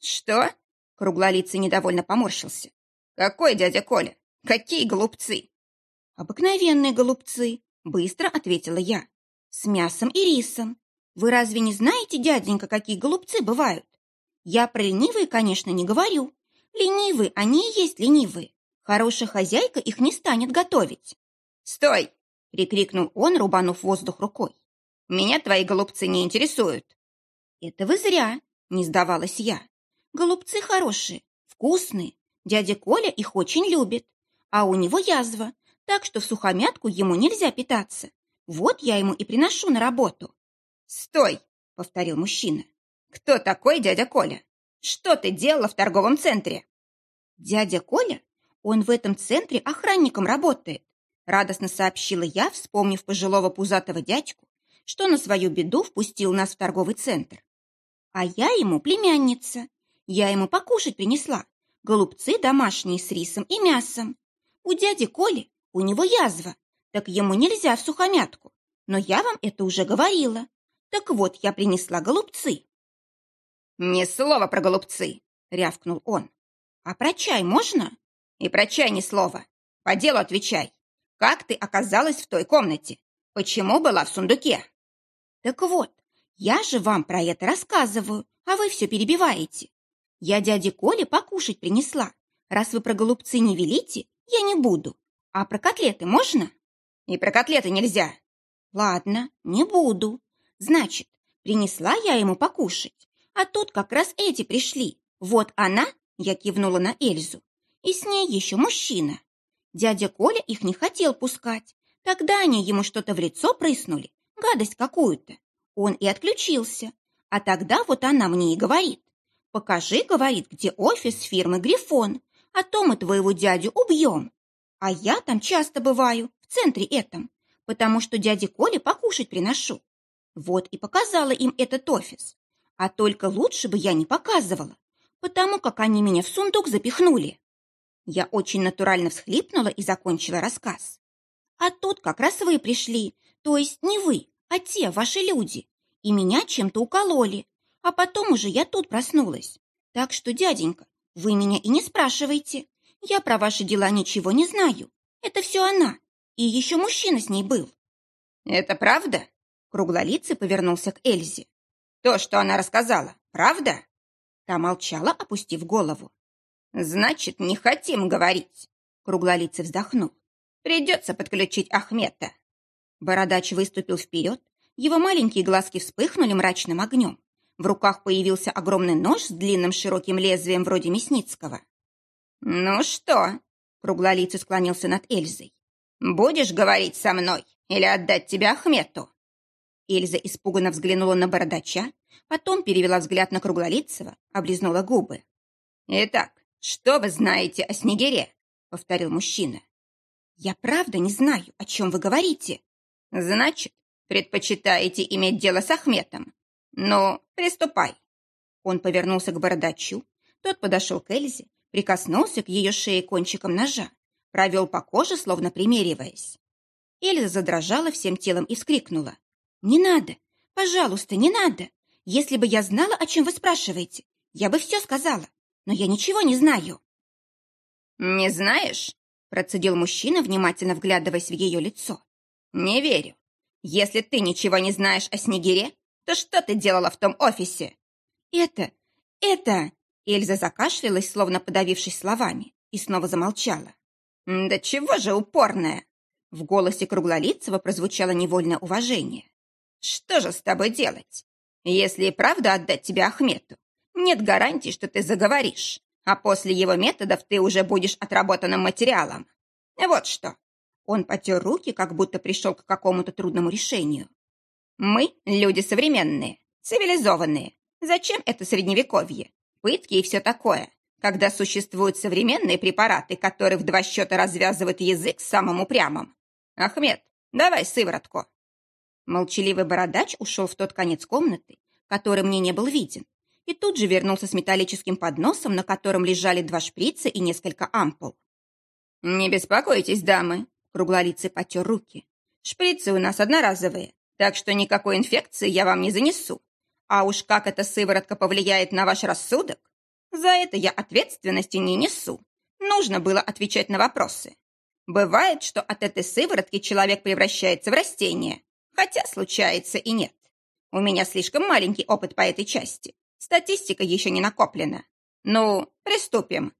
«Что?» — круглолицый недовольно поморщился. «Какой дядя Коля? Какие голубцы?» «Обыкновенные голубцы», — быстро ответила я. «С мясом и рисом. Вы разве не знаете, дяденька, какие голубцы бывают? Я про ленивые, конечно, не говорю. Ленивые, они и есть ленивые. Хорошая хозяйка их не станет готовить. «Стой!» — прикрикнул он, рубанув воздух рукой. «Меня твои голубцы не интересуют». «Это вы зря!» — не сдавалась я. «Голубцы хорошие, вкусные. Дядя Коля их очень любит. А у него язва, так что в сухомятку ему нельзя питаться. Вот я ему и приношу на работу». «Стой!» — повторил мужчина. «Кто такой дядя Коля? Что ты делала в торговом центре?» «Дядя Коля? Он в этом центре охранником работает», радостно сообщила я, вспомнив пожилого пузатого дядьку, что на свою беду впустил нас в торговый центр. «А я ему племянница. Я ему покушать принесла. Голубцы домашние с рисом и мясом. У дяди Коли у него язва, так ему нельзя в сухомятку. Но я вам это уже говорила. Так вот, я принесла голубцы. «Ни слова про голубцы!» — рявкнул он. «А про чай можно?» «И про чай ни слова. По делу отвечай. Как ты оказалась в той комнате? Почему была в сундуке?» «Так вот, я же вам про это рассказываю, а вы все перебиваете. Я дяде Коле покушать принесла. Раз вы про голубцы не велите, я не буду. А про котлеты можно?» «И про котлеты нельзя». «Ладно, не буду. Значит, принесла я ему покушать. А тут как раз эти пришли. Вот она, я кивнула на Эльзу, и с ней еще мужчина. Дядя Коля их не хотел пускать. Тогда они ему что-то в лицо прыснули, гадость какую-то. Он и отключился. А тогда вот она мне и говорит. «Покажи, — говорит, — где офис фирмы «Грифон», а то мы твоего дядю убьем. А я там часто бываю, в центре этом, потому что дяде Коле покушать приношу. Вот и показала им этот офис. А только лучше бы я не показывала, потому как они меня в сундук запихнули. Я очень натурально всхлипнула и закончила рассказ. А тут как раз вы пришли, то есть не вы, а те ваши люди, и меня чем-то укололи, а потом уже я тут проснулась. Так что, дяденька, вы меня и не спрашивайте. Я про ваши дела ничего не знаю. Это все она. И еще мужчина с ней был. Это правда? Круглолицый повернулся к Эльзе. То, что она рассказала, правда?» Та молчала, опустив голову. «Значит, не хотим говорить», — круглолицый вздохнул. «Придется подключить Ахмета». Бородач выступил вперед, его маленькие глазки вспыхнули мрачным огнем. В руках появился огромный нож с длинным широким лезвием вроде Мясницкого. «Ну что?» — круглолицый склонился над Эльзой. «Будешь говорить со мной или отдать тебя Ахмету?» Эльза испуганно взглянула на бородача, потом перевела взгляд на Круглолицего, облизнула губы. «Итак, что вы знаете о Снегире?» — повторил мужчина. «Я правда не знаю, о чем вы говорите». «Значит, предпочитаете иметь дело с Ахметом? Ну, приступай». Он повернулся к бородачу, тот подошел к Эльзе, прикоснулся к ее шее кончиком ножа, провел по коже, словно примериваясь. Эльза задрожала всем телом и скрикнула. «Не надо! Пожалуйста, не надо! Если бы я знала, о чем вы спрашиваете, я бы все сказала, но я ничего не знаю». «Не знаешь?» – процедил мужчина, внимательно вглядываясь в ее лицо. «Не верю. Если ты ничего не знаешь о Снегире, то что ты делала в том офисе?» «Это... это...» Эльза закашлялась, словно подавившись словами, и снова замолчала. «Да чего же упорная!» В голосе Круглолицего прозвучало невольное уважение. «Что же с тобой делать? Если и правда отдать тебя Ахмету, нет гарантии, что ты заговоришь, а после его методов ты уже будешь отработанным материалом. Вот что». Он потер руки, как будто пришел к какому-то трудному решению. «Мы – люди современные, цивилизованные. Зачем это средневековье? Пытки и все такое, когда существуют современные препараты, которые в два счета развязывают язык самым упрямым. Ахмед, давай сыворотку». Молчаливый бородач ушел в тот конец комнаты, который мне не был виден, и тут же вернулся с металлическим подносом, на котором лежали два шприца и несколько ампул. «Не беспокойтесь, дамы», — круглолицый потер руки. «Шприцы у нас одноразовые, так что никакой инфекции я вам не занесу. А уж как эта сыворотка повлияет на ваш рассудок, за это я ответственности не несу. Нужно было отвечать на вопросы. Бывает, что от этой сыворотки человек превращается в растение, хотя случается и нет. У меня слишком маленький опыт по этой части. Статистика еще не накоплена. Ну, приступим.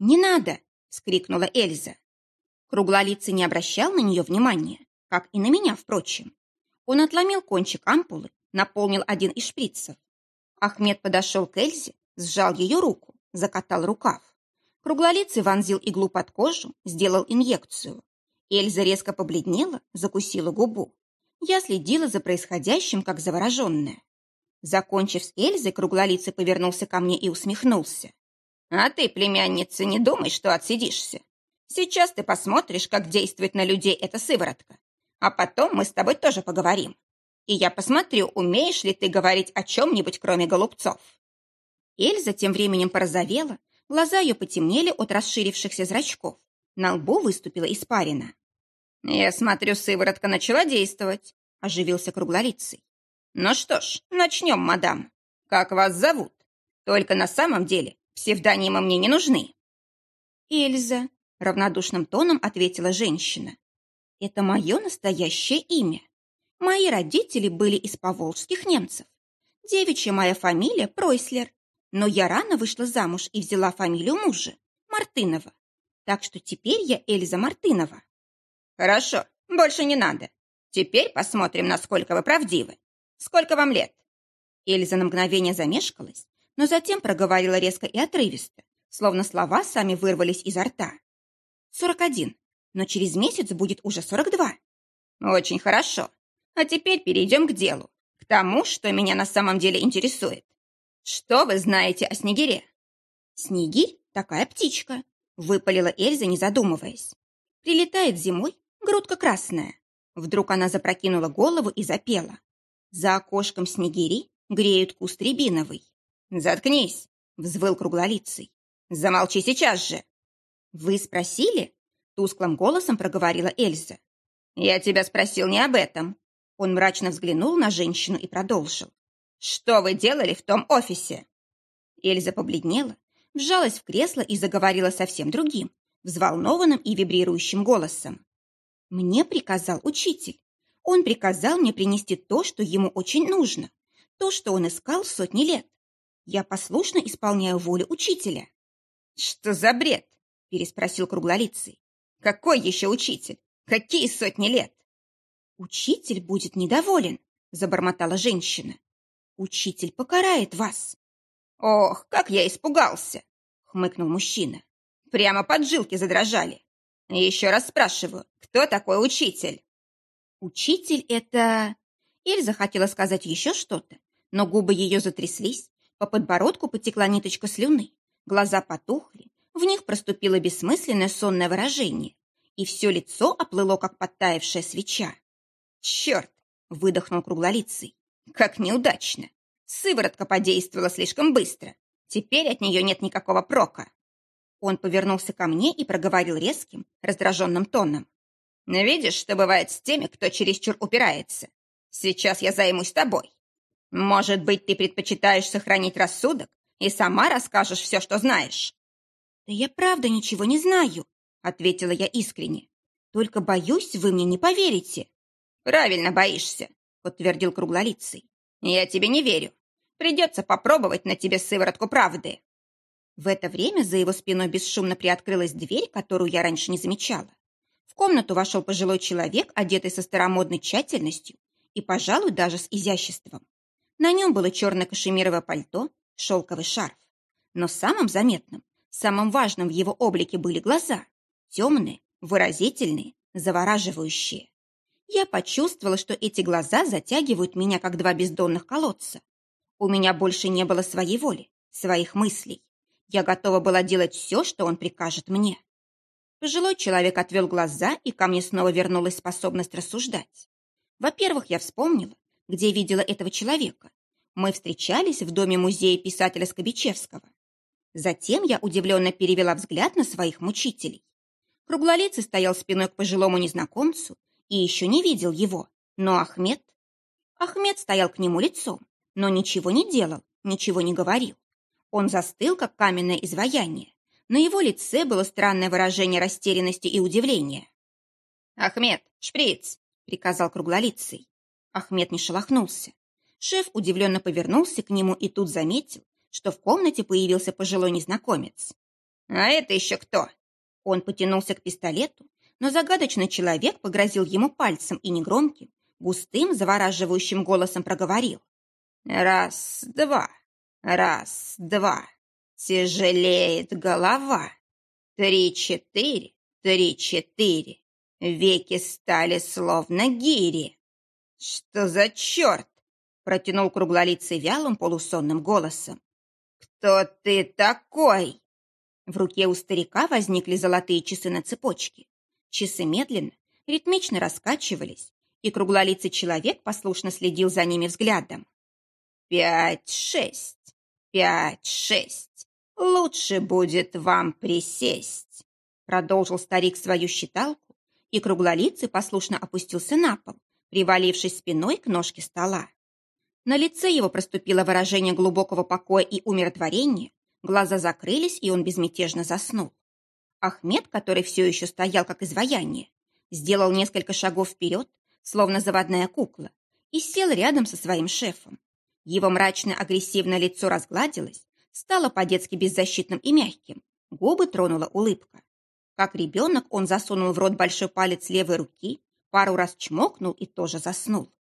«Не надо!» — скрикнула Эльза. Круглолицый не обращал на нее внимания, как и на меня, впрочем. Он отломил кончик ампулы, наполнил один из шприцев. Ахмед подошел к Эльзе, сжал ее руку, закатал рукав. Круглолицый вонзил иглу под кожу, сделал инъекцию. Эльза резко побледнела, закусила губу. Я следила за происходящим, как завороженная. Закончив с Эльзой, круглолицый повернулся ко мне и усмехнулся. «А ты, племянница, не думай, что отсидишься. Сейчас ты посмотришь, как действует на людей эта сыворотка. А потом мы с тобой тоже поговорим. И я посмотрю, умеешь ли ты говорить о чем-нибудь, кроме голубцов». Эльза тем временем порозовела, глаза ее потемнели от расширившихся зрачков. На лбу выступила испарина. «Я смотрю, сыворотка начала действовать», — оживился круглолицый. «Ну что ж, начнем, мадам. Как вас зовут? Только на самом деле псевдонимы мне не нужны». «Эльза», — равнодушным тоном ответила женщина. «Это мое настоящее имя. Мои родители были из поволжских немцев. Девичья моя фамилия Пройслер, но я рано вышла замуж и взяла фамилию мужа, Мартынова. Так что теперь я Эльза Мартынова. Хорошо, больше не надо. Теперь посмотрим, насколько вы правдивы. Сколько вам лет? Эльза на мгновение замешкалась, но затем проговорила резко и отрывисто, словно слова сами вырвались изо рта. «Сорок один, но через месяц будет уже сорок два». «Очень хорошо. А теперь перейдем к делу, к тому, что меня на самом деле интересует. Что вы знаете о снегире?» «Снегирь — такая птичка», — выпалила Эльза, не задумываясь. «Прилетает зимой, грудка красная». Вдруг она запрокинула голову и запела. За окошком снегири греют куст рябиновый. «Заткнись!» — взвыл круглолицый. «Замолчи сейчас же!» «Вы спросили?» — тусклым голосом проговорила Эльза. «Я тебя спросил не об этом». Он мрачно взглянул на женщину и продолжил. «Что вы делали в том офисе?» Эльза побледнела, вжалась в кресло и заговорила совсем другим, взволнованным и вибрирующим голосом. Мне приказал учитель. Он приказал мне принести то, что ему очень нужно, то, что он искал сотни лет. Я послушно исполняю волю учителя. «Что за бред?» – переспросил круглолицый. «Какой еще учитель? Какие сотни лет?» «Учитель будет недоволен», – забормотала женщина. «Учитель покарает вас». «Ох, как я испугался!» – хмыкнул мужчина. Прямо поджилки задрожали. Еще раз спрашиваю, кто такой учитель? Учитель — это... Эльза хотела сказать еще что-то, но губы ее затряслись, по подбородку потекла ниточка слюны, глаза потухли, в них проступило бессмысленное сонное выражение, и все лицо оплыло, как подтаявшая свеча. «Черт!» — выдохнул круглолицый. «Как неудачно! Сыворотка подействовала слишком быстро. Теперь от нее нет никакого прока». Он повернулся ко мне и проговорил резким, раздраженным тоном. «Видишь, что бывает с теми, кто чересчур упирается? Сейчас я займусь тобой. Может быть, ты предпочитаешь сохранить рассудок и сама расскажешь все, что знаешь?» «Да я правда ничего не знаю», — ответила я искренне. «Только боюсь, вы мне не поверите». «Правильно боишься», — подтвердил круглолицый. «Я тебе не верю. Придется попробовать на тебе сыворотку правды». В это время за его спиной бесшумно приоткрылась дверь, которую я раньше не замечала. В комнату вошел пожилой человек, одетый со старомодной тщательностью и, пожалуй, даже с изяществом. На нем было черное кашемировое пальто, шелковый шарф. Но самым заметным, самым важным в его облике были глаза. Темные, выразительные, завораживающие. Я почувствовала, что эти глаза затягивают меня, как два бездонных колодца. У меня больше не было своей воли, своих мыслей. Я готова была делать все, что он прикажет мне. Пожилой человек отвел глаза, и ко мне снова вернулась способность рассуждать. Во-первых, я вспомнила, где видела этого человека. Мы встречались в доме музея писателя Скобичевского. Затем я удивленно перевела взгляд на своих мучителей. Круглолицый стоял спиной к пожилому незнакомцу и еще не видел его. Но Ахмед... Ахмед стоял к нему лицом, но ничего не делал, ничего не говорил. Он застыл, как каменное изваяние. На его лице было странное выражение растерянности и удивления. «Ахмед, шприц!» — приказал круглолицый. Ахмед не шелохнулся. Шеф удивленно повернулся к нему и тут заметил, что в комнате появился пожилой незнакомец. «А это еще кто?» Он потянулся к пистолету, но загадочный человек погрозил ему пальцем и негромким, густым, завораживающим голосом проговорил. «Раз, два, раз, два, тяжелеет голова. Три-четыре, три-четыре, веки стали словно гири». «Что за черт?» — протянул круглолицый вялым полусонным голосом. «Кто ты такой?» В руке у старика возникли золотые часы на цепочке. Часы медленно, ритмично раскачивались, и круглолицый человек послушно следил за ними взглядом. «Пять-шесть, пять-шесть. Лучше будет вам присесть», продолжил старик свою считалку, и круглолицый послушно опустился на пол, привалившись спиной к ножке стола. На лице его проступило выражение глубокого покоя и умиротворения, глаза закрылись, и он безмятежно заснул. Ахмед, который все еще стоял как изваяние, сделал несколько шагов вперед, словно заводная кукла, и сел рядом со своим шефом. Его мрачно-агрессивное лицо разгладилось, стало по-детски беззащитным и мягким, губы тронула улыбка. Как ребенок он засунул в рот большой палец левой руки, пару раз чмокнул и тоже заснул.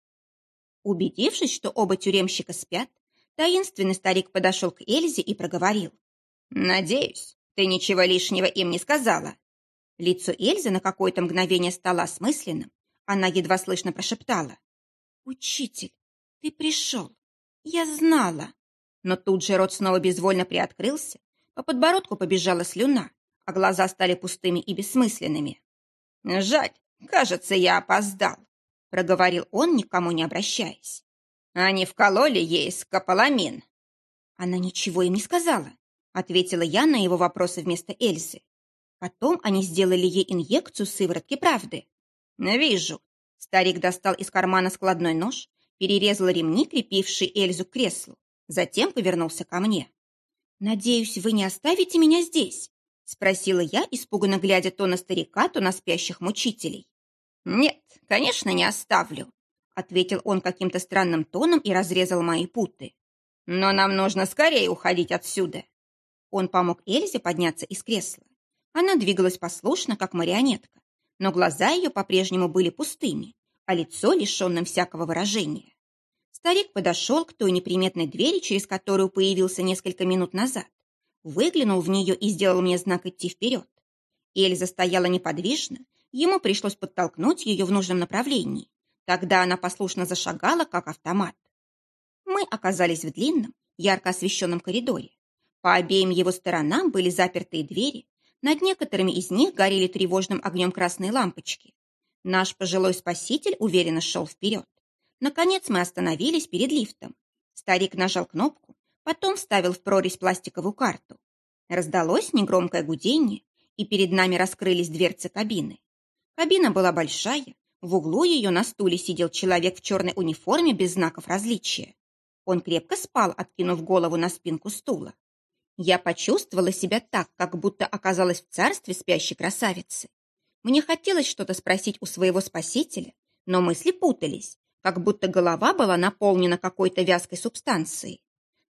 Убедившись, что оба тюремщика спят, таинственный старик подошел к Эльзе и проговорил. «Надеюсь, ты ничего лишнего им не сказала?» Лицо Эльзы на какое-то мгновение стало осмысленным. Она едва слышно прошептала. «Учитель, ты пришел. Я знала». Но тут же рот снова безвольно приоткрылся, по подбородку побежала слюна, а глаза стали пустыми и бессмысленными. «Жаль, кажется, я опоздал», — проговорил он, никому не обращаясь. «Они вкололи ей скополамин». Она ничего им не сказала ответила я на его вопросы вместо Эльзы. Потом они сделали ей инъекцию сыворотки правды. «Вижу». Старик достал из кармана складной нож, перерезал ремни, крепившие Эльзу к креслу, затем повернулся ко мне. «Надеюсь, вы не оставите меня здесь?» спросила я, испуганно глядя то на старика, то на спящих мучителей. «Нет, конечно, не оставлю», ответил он каким-то странным тоном и разрезал мои путы. «Но нам нужно скорее уходить отсюда». Он помог Эльзе подняться из кресла. Она двигалась послушно, как марионетка, но глаза ее по-прежнему были пустыми, а лицо лишенным всякого выражения. Старик подошел к той неприметной двери, через которую появился несколько минут назад, выглянул в нее и сделал мне знак идти вперед. Эльза стояла неподвижно, ему пришлось подтолкнуть ее в нужном направлении. Тогда она послушно зашагала, как автомат. Мы оказались в длинном, ярко освещенном коридоре. По обеим его сторонам были запертые двери, Над некоторыми из них горели тревожным огнем красные лампочки. Наш пожилой спаситель уверенно шел вперед. Наконец мы остановились перед лифтом. Старик нажал кнопку, потом вставил в прорезь пластиковую карту. Раздалось негромкое гудение, и перед нами раскрылись дверцы кабины. Кабина была большая, в углу ее на стуле сидел человек в черной униформе без знаков различия. Он крепко спал, откинув голову на спинку стула. Я почувствовала себя так, как будто оказалась в царстве спящей красавицы. Мне хотелось что-то спросить у своего спасителя, но мысли путались, как будто голова была наполнена какой-то вязкой субстанцией.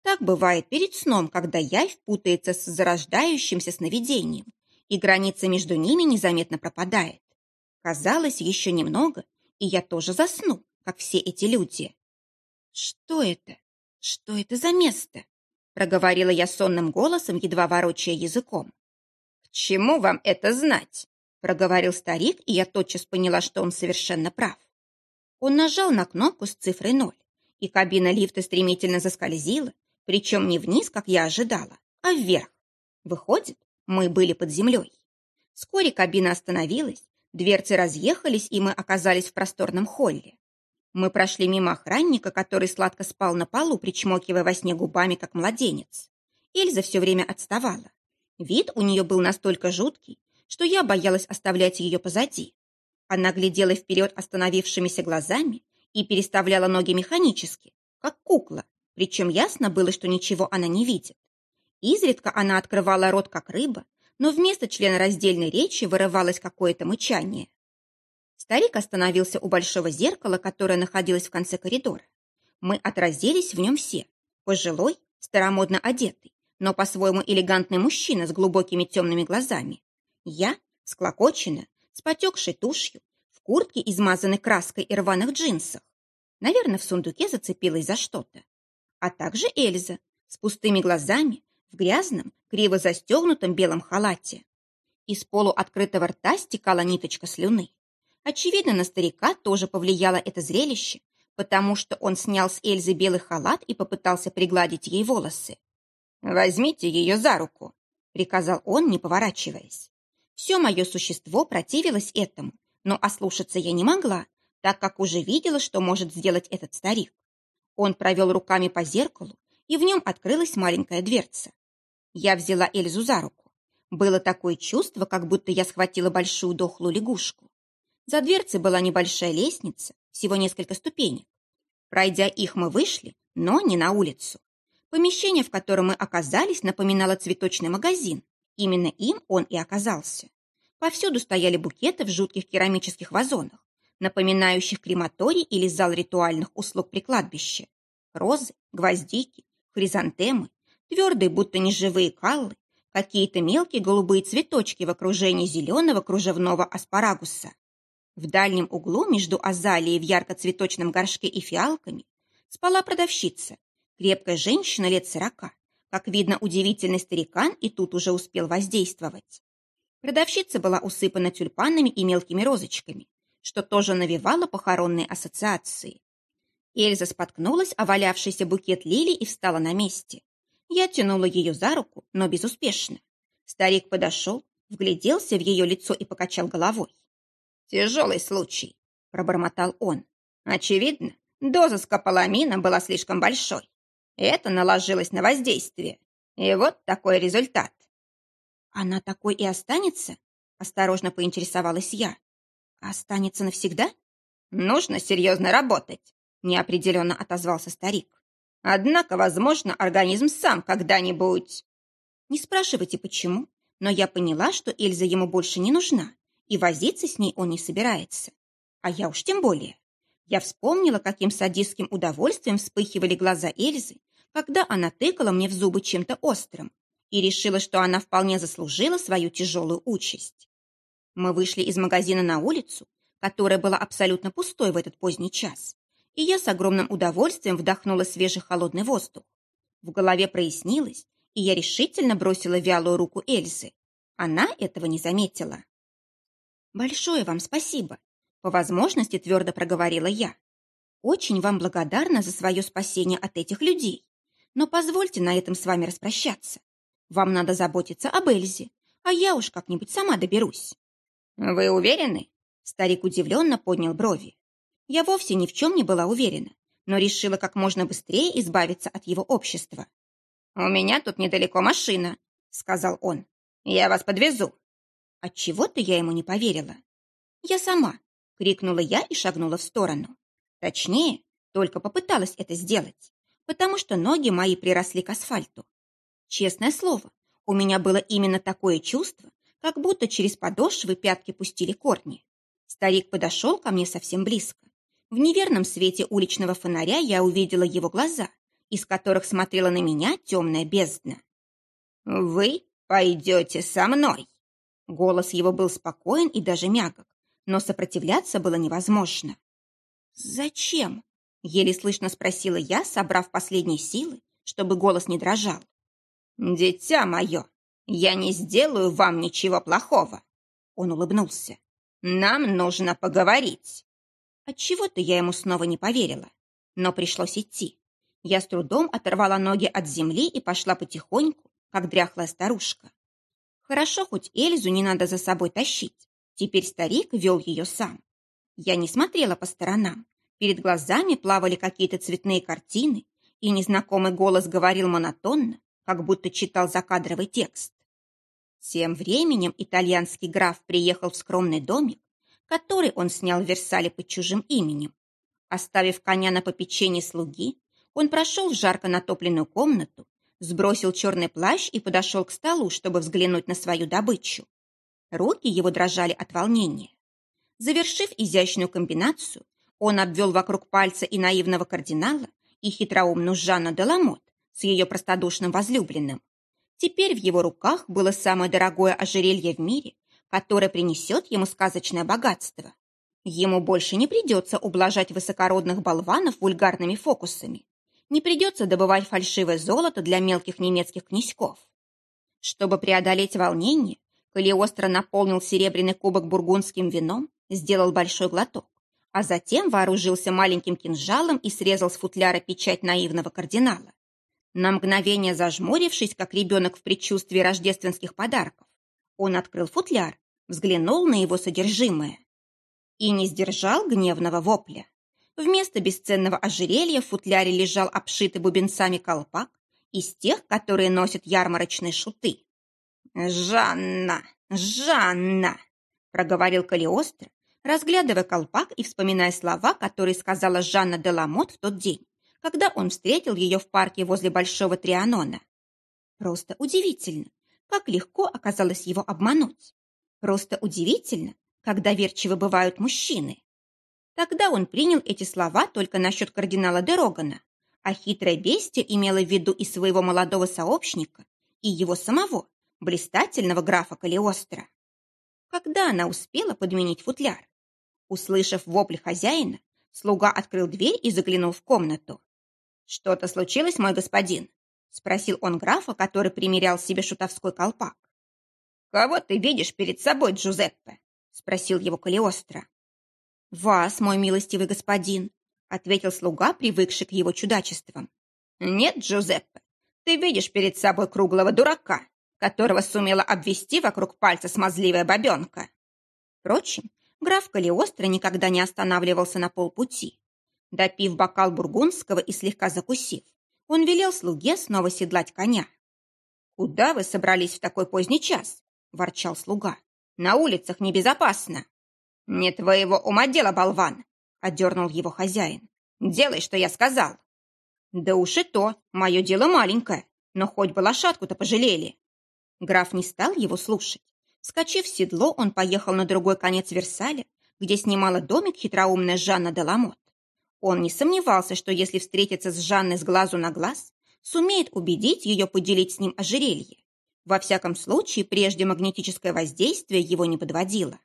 Так бывает перед сном, когда явь путается с зарождающимся сновидением, и граница между ними незаметно пропадает. Казалось, еще немного, и я тоже засну, как все эти люди. Что это? Что это за место? Проговорила я сонным голосом, едва ворочая языком. К чему вам это знать? Проговорил старик, и я тотчас поняла, что он совершенно прав. Он нажал на кнопку с цифрой ноль, и кабина лифта стремительно заскользила, причем не вниз, как я ожидала, а вверх. Выходит, мы были под землей. Вскоре кабина остановилась, дверцы разъехались, и мы оказались в просторном холле. Мы прошли мимо охранника, который сладко спал на полу, причмокивая во сне губами, как младенец. Эльза все время отставала. Вид у нее был настолько жуткий, что я боялась оставлять ее позади. Она глядела вперед остановившимися глазами и переставляла ноги механически, как кукла, причем ясно было, что ничего она не видит. Изредка она открывала рот, как рыба, но вместо члена раздельной речи вырывалось какое-то мычание. Старик остановился у большого зеркала, которое находилось в конце коридора. Мы отразились в нем все. Пожилой, старомодно одетый, но по-своему элегантный мужчина с глубокими темными глазами. Я, склокоченная, с потекшей тушью, в куртке, измазанной краской и рваных джинсах. Наверное, в сундуке зацепилась за что-то. А также Эльза с пустыми глазами, в грязном, криво застегнутом белом халате. Из полуоткрытого рта стекала ниточка слюны. Очевидно, на старика тоже повлияло это зрелище, потому что он снял с Эльзы белый халат и попытался пригладить ей волосы. «Возьмите ее за руку», — приказал он, не поворачиваясь. Все мое существо противилось этому, но ослушаться я не могла, так как уже видела, что может сделать этот старик. Он провел руками по зеркалу, и в нем открылась маленькая дверца. Я взяла Эльзу за руку. Было такое чувство, как будто я схватила большую дохлую лягушку. За дверцей была небольшая лестница, всего несколько ступенек. Пройдя их, мы вышли, но не на улицу. Помещение, в котором мы оказались, напоминало цветочный магазин. Именно им он и оказался. Повсюду стояли букеты в жутких керамических вазонах, напоминающих крематорий или зал ритуальных услуг при кладбище. Розы, гвоздики, хризантемы, твердые, будто неживые каллы, какие-то мелкие голубые цветочки в окружении зеленого кружевного аспарагуса. В дальнем углу между азалией в яркоцветочном горшке и фиалками спала продавщица, крепкая женщина лет сорока. Как видно, удивительный старикан и тут уже успел воздействовать. Продавщица была усыпана тюльпанами и мелкими розочками, что тоже навевало похоронные ассоциации. Эльза споткнулась о валявшийся букет лилий и встала на месте. Я тянула ее за руку, но безуспешно. Старик подошел, вгляделся в ее лицо и покачал головой. «Тяжелый случай», — пробормотал он. «Очевидно, доза скополамина была слишком большой. Это наложилось на воздействие. И вот такой результат». «Она такой и останется?» — осторожно поинтересовалась я. «Останется навсегда?» «Нужно серьезно работать», — неопределенно отозвался старик. Однако, возможно, организм сам когда-нибудь... Не спрашивайте, почему, но я поняла, что Эльза ему больше не нужна, и возиться с ней он не собирается. А я уж тем более. Я вспомнила, каким садистским удовольствием вспыхивали глаза Эльзы, когда она тыкала мне в зубы чем-то острым, и решила, что она вполне заслужила свою тяжелую участь. Мы вышли из магазина на улицу, которая была абсолютно пустой в этот поздний час, и я с огромным удовольствием вдохнула свежий холодный воздух. В голове прояснилось, и я решительно бросила вялую руку Эльзы. Она этого не заметила. «Большое вам спасибо», — по возможности твердо проговорила я. «Очень вам благодарна за свое спасение от этих людей, но позвольте на этом с вами распрощаться. Вам надо заботиться об Эльзе, а я уж как-нибудь сама доберусь. Вы уверены? Старик удивленно поднял брови. Я вовсе ни в чем не была уверена, но решила как можно быстрее избавиться от его общества. «У меня тут недалеко машина», — сказал он. «Я вас подвезу». Отчего-то я ему не поверила. «Я сама», — крикнула я и шагнула в сторону. Точнее, только попыталась это сделать, потому что ноги мои приросли к асфальту. Честное слово, у меня было именно такое чувство, как будто через подошвы пятки пустили корни. Старик подошел ко мне совсем близко. В неверном свете уличного фонаря я увидела его глаза, из которых смотрела на меня темная бездна. «Вы пойдете со мной!» Голос его был спокоен и даже мягок, но сопротивляться было невозможно. «Зачем?» — еле слышно спросила я, собрав последние силы, чтобы голос не дрожал. «Дитя мое, я не сделаю вам ничего плохого!» Он улыбнулся. «Нам нужно поговорить!» Отчего-то я ему снова не поверила, но пришлось идти. Я с трудом оторвала ноги от земли и пошла потихоньку, как дряхлая старушка. Хорошо, хоть Эльзу не надо за собой тащить. Теперь старик вел ее сам. Я не смотрела по сторонам. Перед глазами плавали какие-то цветные картины, и незнакомый голос говорил монотонно, как будто читал закадровый текст. Тем временем итальянский граф приехал в скромный домик, который он снял в Версале под чужим именем. Оставив коня на попечении слуги, он прошел в жарко натопленную комнату, сбросил черный плащ и подошел к столу, чтобы взглянуть на свою добычу. Руки его дрожали от волнения. Завершив изящную комбинацию, он обвел вокруг пальца и наивного кардинала, и хитроумную Жанну Деламот с ее простодушным возлюбленным. Теперь в его руках было самое дорогое ожерелье в мире, которое принесет ему сказочное богатство. Ему больше не придется ублажать высокородных болванов вульгарными фокусами не придется добывать фальшивое золото для мелких немецких князьков. Чтобы преодолеть волнение, Калиостро наполнил серебряный кубок бургундским вином, сделал большой глоток, а затем вооружился маленьким кинжалом и срезал с футляра печать наивного кардинала. На мгновение зажмурившись, как ребенок в предчувствии рождественских подарков, он открыл футляр, взглянул на его содержимое и не сдержал гневного вопля. Вместо бесценного ожерелья в футляре лежал обшитый бубенцами колпак из тех, которые носят ярмарочные шуты. «Жанна! Жанна!» – проговорил Калиостро, разглядывая колпак и вспоминая слова, которые сказала Жанна де Ламот в тот день, когда он встретил ее в парке возле Большого Трианона. Просто удивительно, как легко оказалось его обмануть. Просто удивительно, как доверчивы бывают мужчины. Тогда он принял эти слова только насчет кардинала де Рогана, а хитрая бестия имела в виду и своего молодого сообщника, и его самого, блистательного графа Калиостро. Когда она успела подменить футляр? Услышав вопль хозяина, слуга открыл дверь и заглянул в комнату. «Что-то случилось, мой господин?» — спросил он графа, который примерял себе шутовской колпак. «Кого ты видишь перед собой, Джузеппе?» — спросил его Калиостро. «Вас, мой милостивый господин», — ответил слуга, привыкший к его чудачествам. «Нет, Джузеппе, ты видишь перед собой круглого дурака, которого сумела обвести вокруг пальца смазливая бабенка». Впрочем, граф Калиостро никогда не останавливался на полпути. Допив бокал бургундского и слегка закусив, он велел слуге снова седлать коня. «Куда вы собрались в такой поздний час?» – ворчал слуга. «На улицах небезопасно». «Не твоего ума дело, болван!» — одернул его хозяин. «Делай, что я сказал!» «Да уж и то, мое дело маленькое, но хоть бы лошадку-то пожалели!» Граф не стал его слушать. Скочив в седло, он поехал на другой конец Версаля, где снимала домик хитроумная Жанна де Ламот. Он не сомневался, что если встретиться с Жанной с глазу на глаз, сумеет убедить ее поделить с ним ожерелье. Во всяком случае, прежде магнетическое воздействие его не подводило.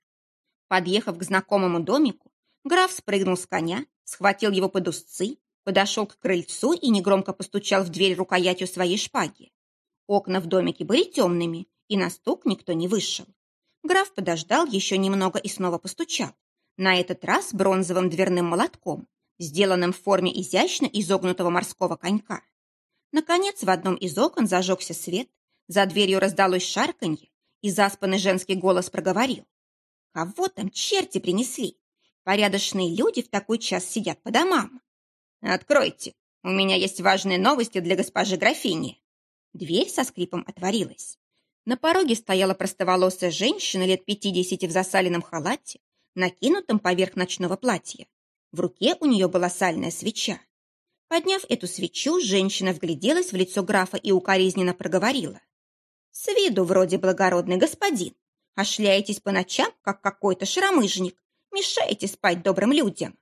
Подъехав к знакомому домику, граф спрыгнул с коня, схватил его под узцы, подошел к крыльцу и негромко постучал в дверь рукоятью своей шпаги. Окна в домике были темными, и на стук никто не вышел. Граф подождал еще немного и снова постучал. На этот раз бронзовым дверным молотком, сделанным в форме изящно изогнутого морского конька. Наконец, в одном из окон зажегся свет, за дверью раздалось шарканье, и заспанный женский голос проговорил. «Кого там черти принесли? Порядочные люди в такой час сидят по домам». «Откройте, у меня есть важные новости для госпожи графини». Дверь со скрипом отворилась. На пороге стояла простоволосая женщина лет пятидесяти в засаленном халате, накинутом поверх ночного платья. В руке у нее была сальная свеча. Подняв эту свечу, женщина вгляделась в лицо графа и укоризненно проговорила. «С виду вроде благородный господин, а шляетесь по ночам, как какой-то шаромыжник, мешаете спать добрым людям».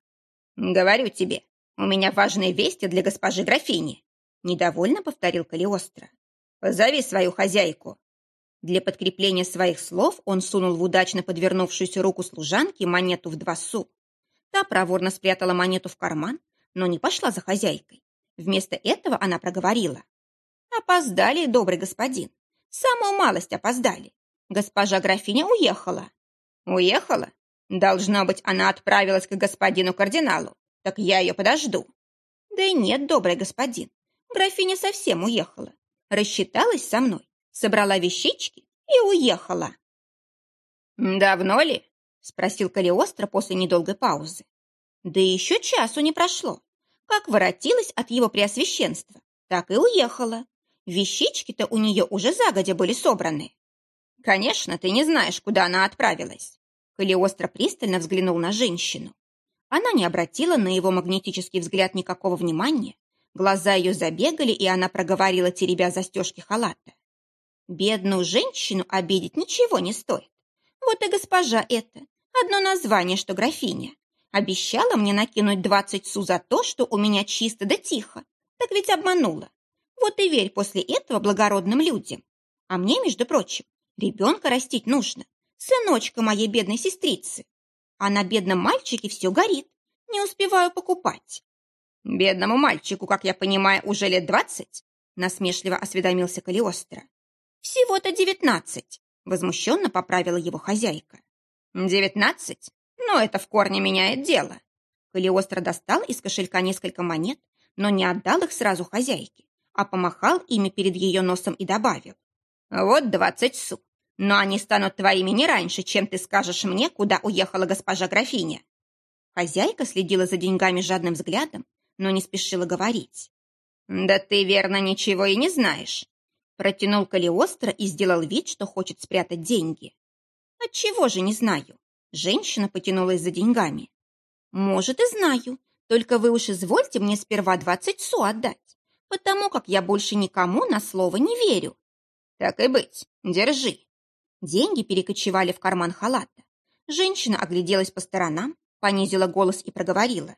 «Говорю тебе, у меня важные вести для госпожи графини», недовольно повторил Калиостро. «Позови свою хозяйку». Для подкрепления своих слов он сунул в удачно подвернувшуюся руку служанки монету в два су. Та проворно спрятала монету в карман, но не пошла за хозяйкой. Вместо этого она проговорила. «Опоздали, добрый господин. Самую малость опоздали. Госпожа графиня уехала». «Уехала? Должно быть, она отправилась к господину кардиналу. Так я ее подожду». «Да и нет, добрый господин. Графиня совсем уехала. Рассчиталась со мной, собрала вещички и уехала». «Давно ли?» — спросил Калиостро после недолгой паузы. Да еще часу не прошло. Как воротилась от его преосвященства, так и уехала. Вещички-то у нее уже загодя были собраны. Конечно, ты не знаешь, куда она отправилась. Калиостро пристально взглянул на женщину. Она не обратила на его магнетический взгляд никакого внимания. Глаза ее забегали, и она проговорила, теребя застежки халата. Бедную женщину обидеть ничего не стоит. Вот и госпожа эта, одно название, что графиня. Обещала мне накинуть двадцать су за то, что у меня чисто да тихо. Так ведь обманула. Вот и верь после этого благородным людям. А мне, между прочим, ребенка растить нужно. Сыночка моей бедной сестрицы. А на бедном мальчике все горит. Не успеваю покупать. Бедному мальчику, как я понимаю, уже лет двадцать? Насмешливо осведомился Калиостро. Всего-то девятнадцать. Возмущенно поправила его хозяйка. «Девятнадцать? Но это в корне меняет дело». Калиостро достал из кошелька несколько монет, но не отдал их сразу хозяйке, а помахал ими перед ее носом и добавил. «Вот двадцать су. Но они станут твоими не раньше, чем ты скажешь мне, куда уехала госпожа графиня». Хозяйка следила за деньгами жадным взглядом, но не спешила говорить. «Да ты, верно, ничего и не знаешь. Протянул Калиостро и сделал вид, что хочет спрятать деньги. Отчего же не знаю? Женщина потянулась за деньгами. Может, и знаю, только вы уж извольте мне сперва двадцать су отдать, потому как я больше никому на слово не верю. Так и быть, держи. Деньги перекочевали в карман халата. Женщина огляделась по сторонам, понизила голос и проговорила.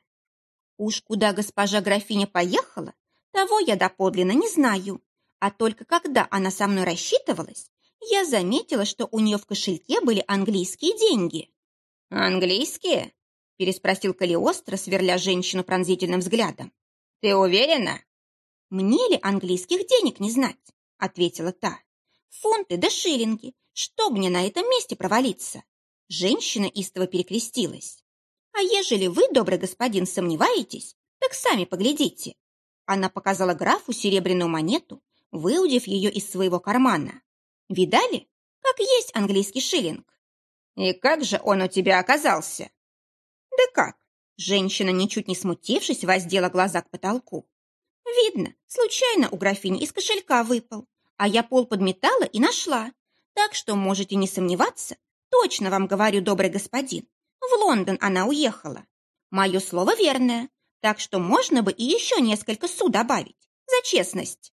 Уж куда госпожа графиня поехала, того я доподлинно не знаю. А только когда она со мной рассчитывалась, я заметила, что у нее в кошельке были английские деньги. «Английские?» – переспросил Калиостро, сверля женщину пронзительным взглядом. «Ты уверена?» «Мне ли английских денег не знать?» – ответила та. «Фунты да шиллинги. Что мне на этом месте провалиться?» Женщина истово перекрестилась. «А ежели вы, добрый господин, сомневаетесь, так сами поглядите». Она показала графу серебряную монету, выудив ее из своего кармана. Видали, как есть английский шиллинг? И как же он у тебя оказался? Да как? Женщина, ничуть не смутившись, воздела глаза к потолку. Видно, случайно у графини из кошелька выпал, а я пол подметала и нашла. Так что можете не сомневаться, точно вам говорю, добрый господин, в Лондон она уехала. Мое слово верное, так что можно бы и еще несколько су добавить за честность.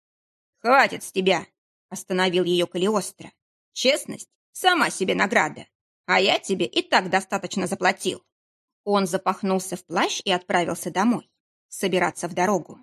«Хватит с тебя!» – остановил ее Калиостро. «Честность – сама себе награда, а я тебе и так достаточно заплатил». Он запахнулся в плащ и отправился домой, собираться в дорогу.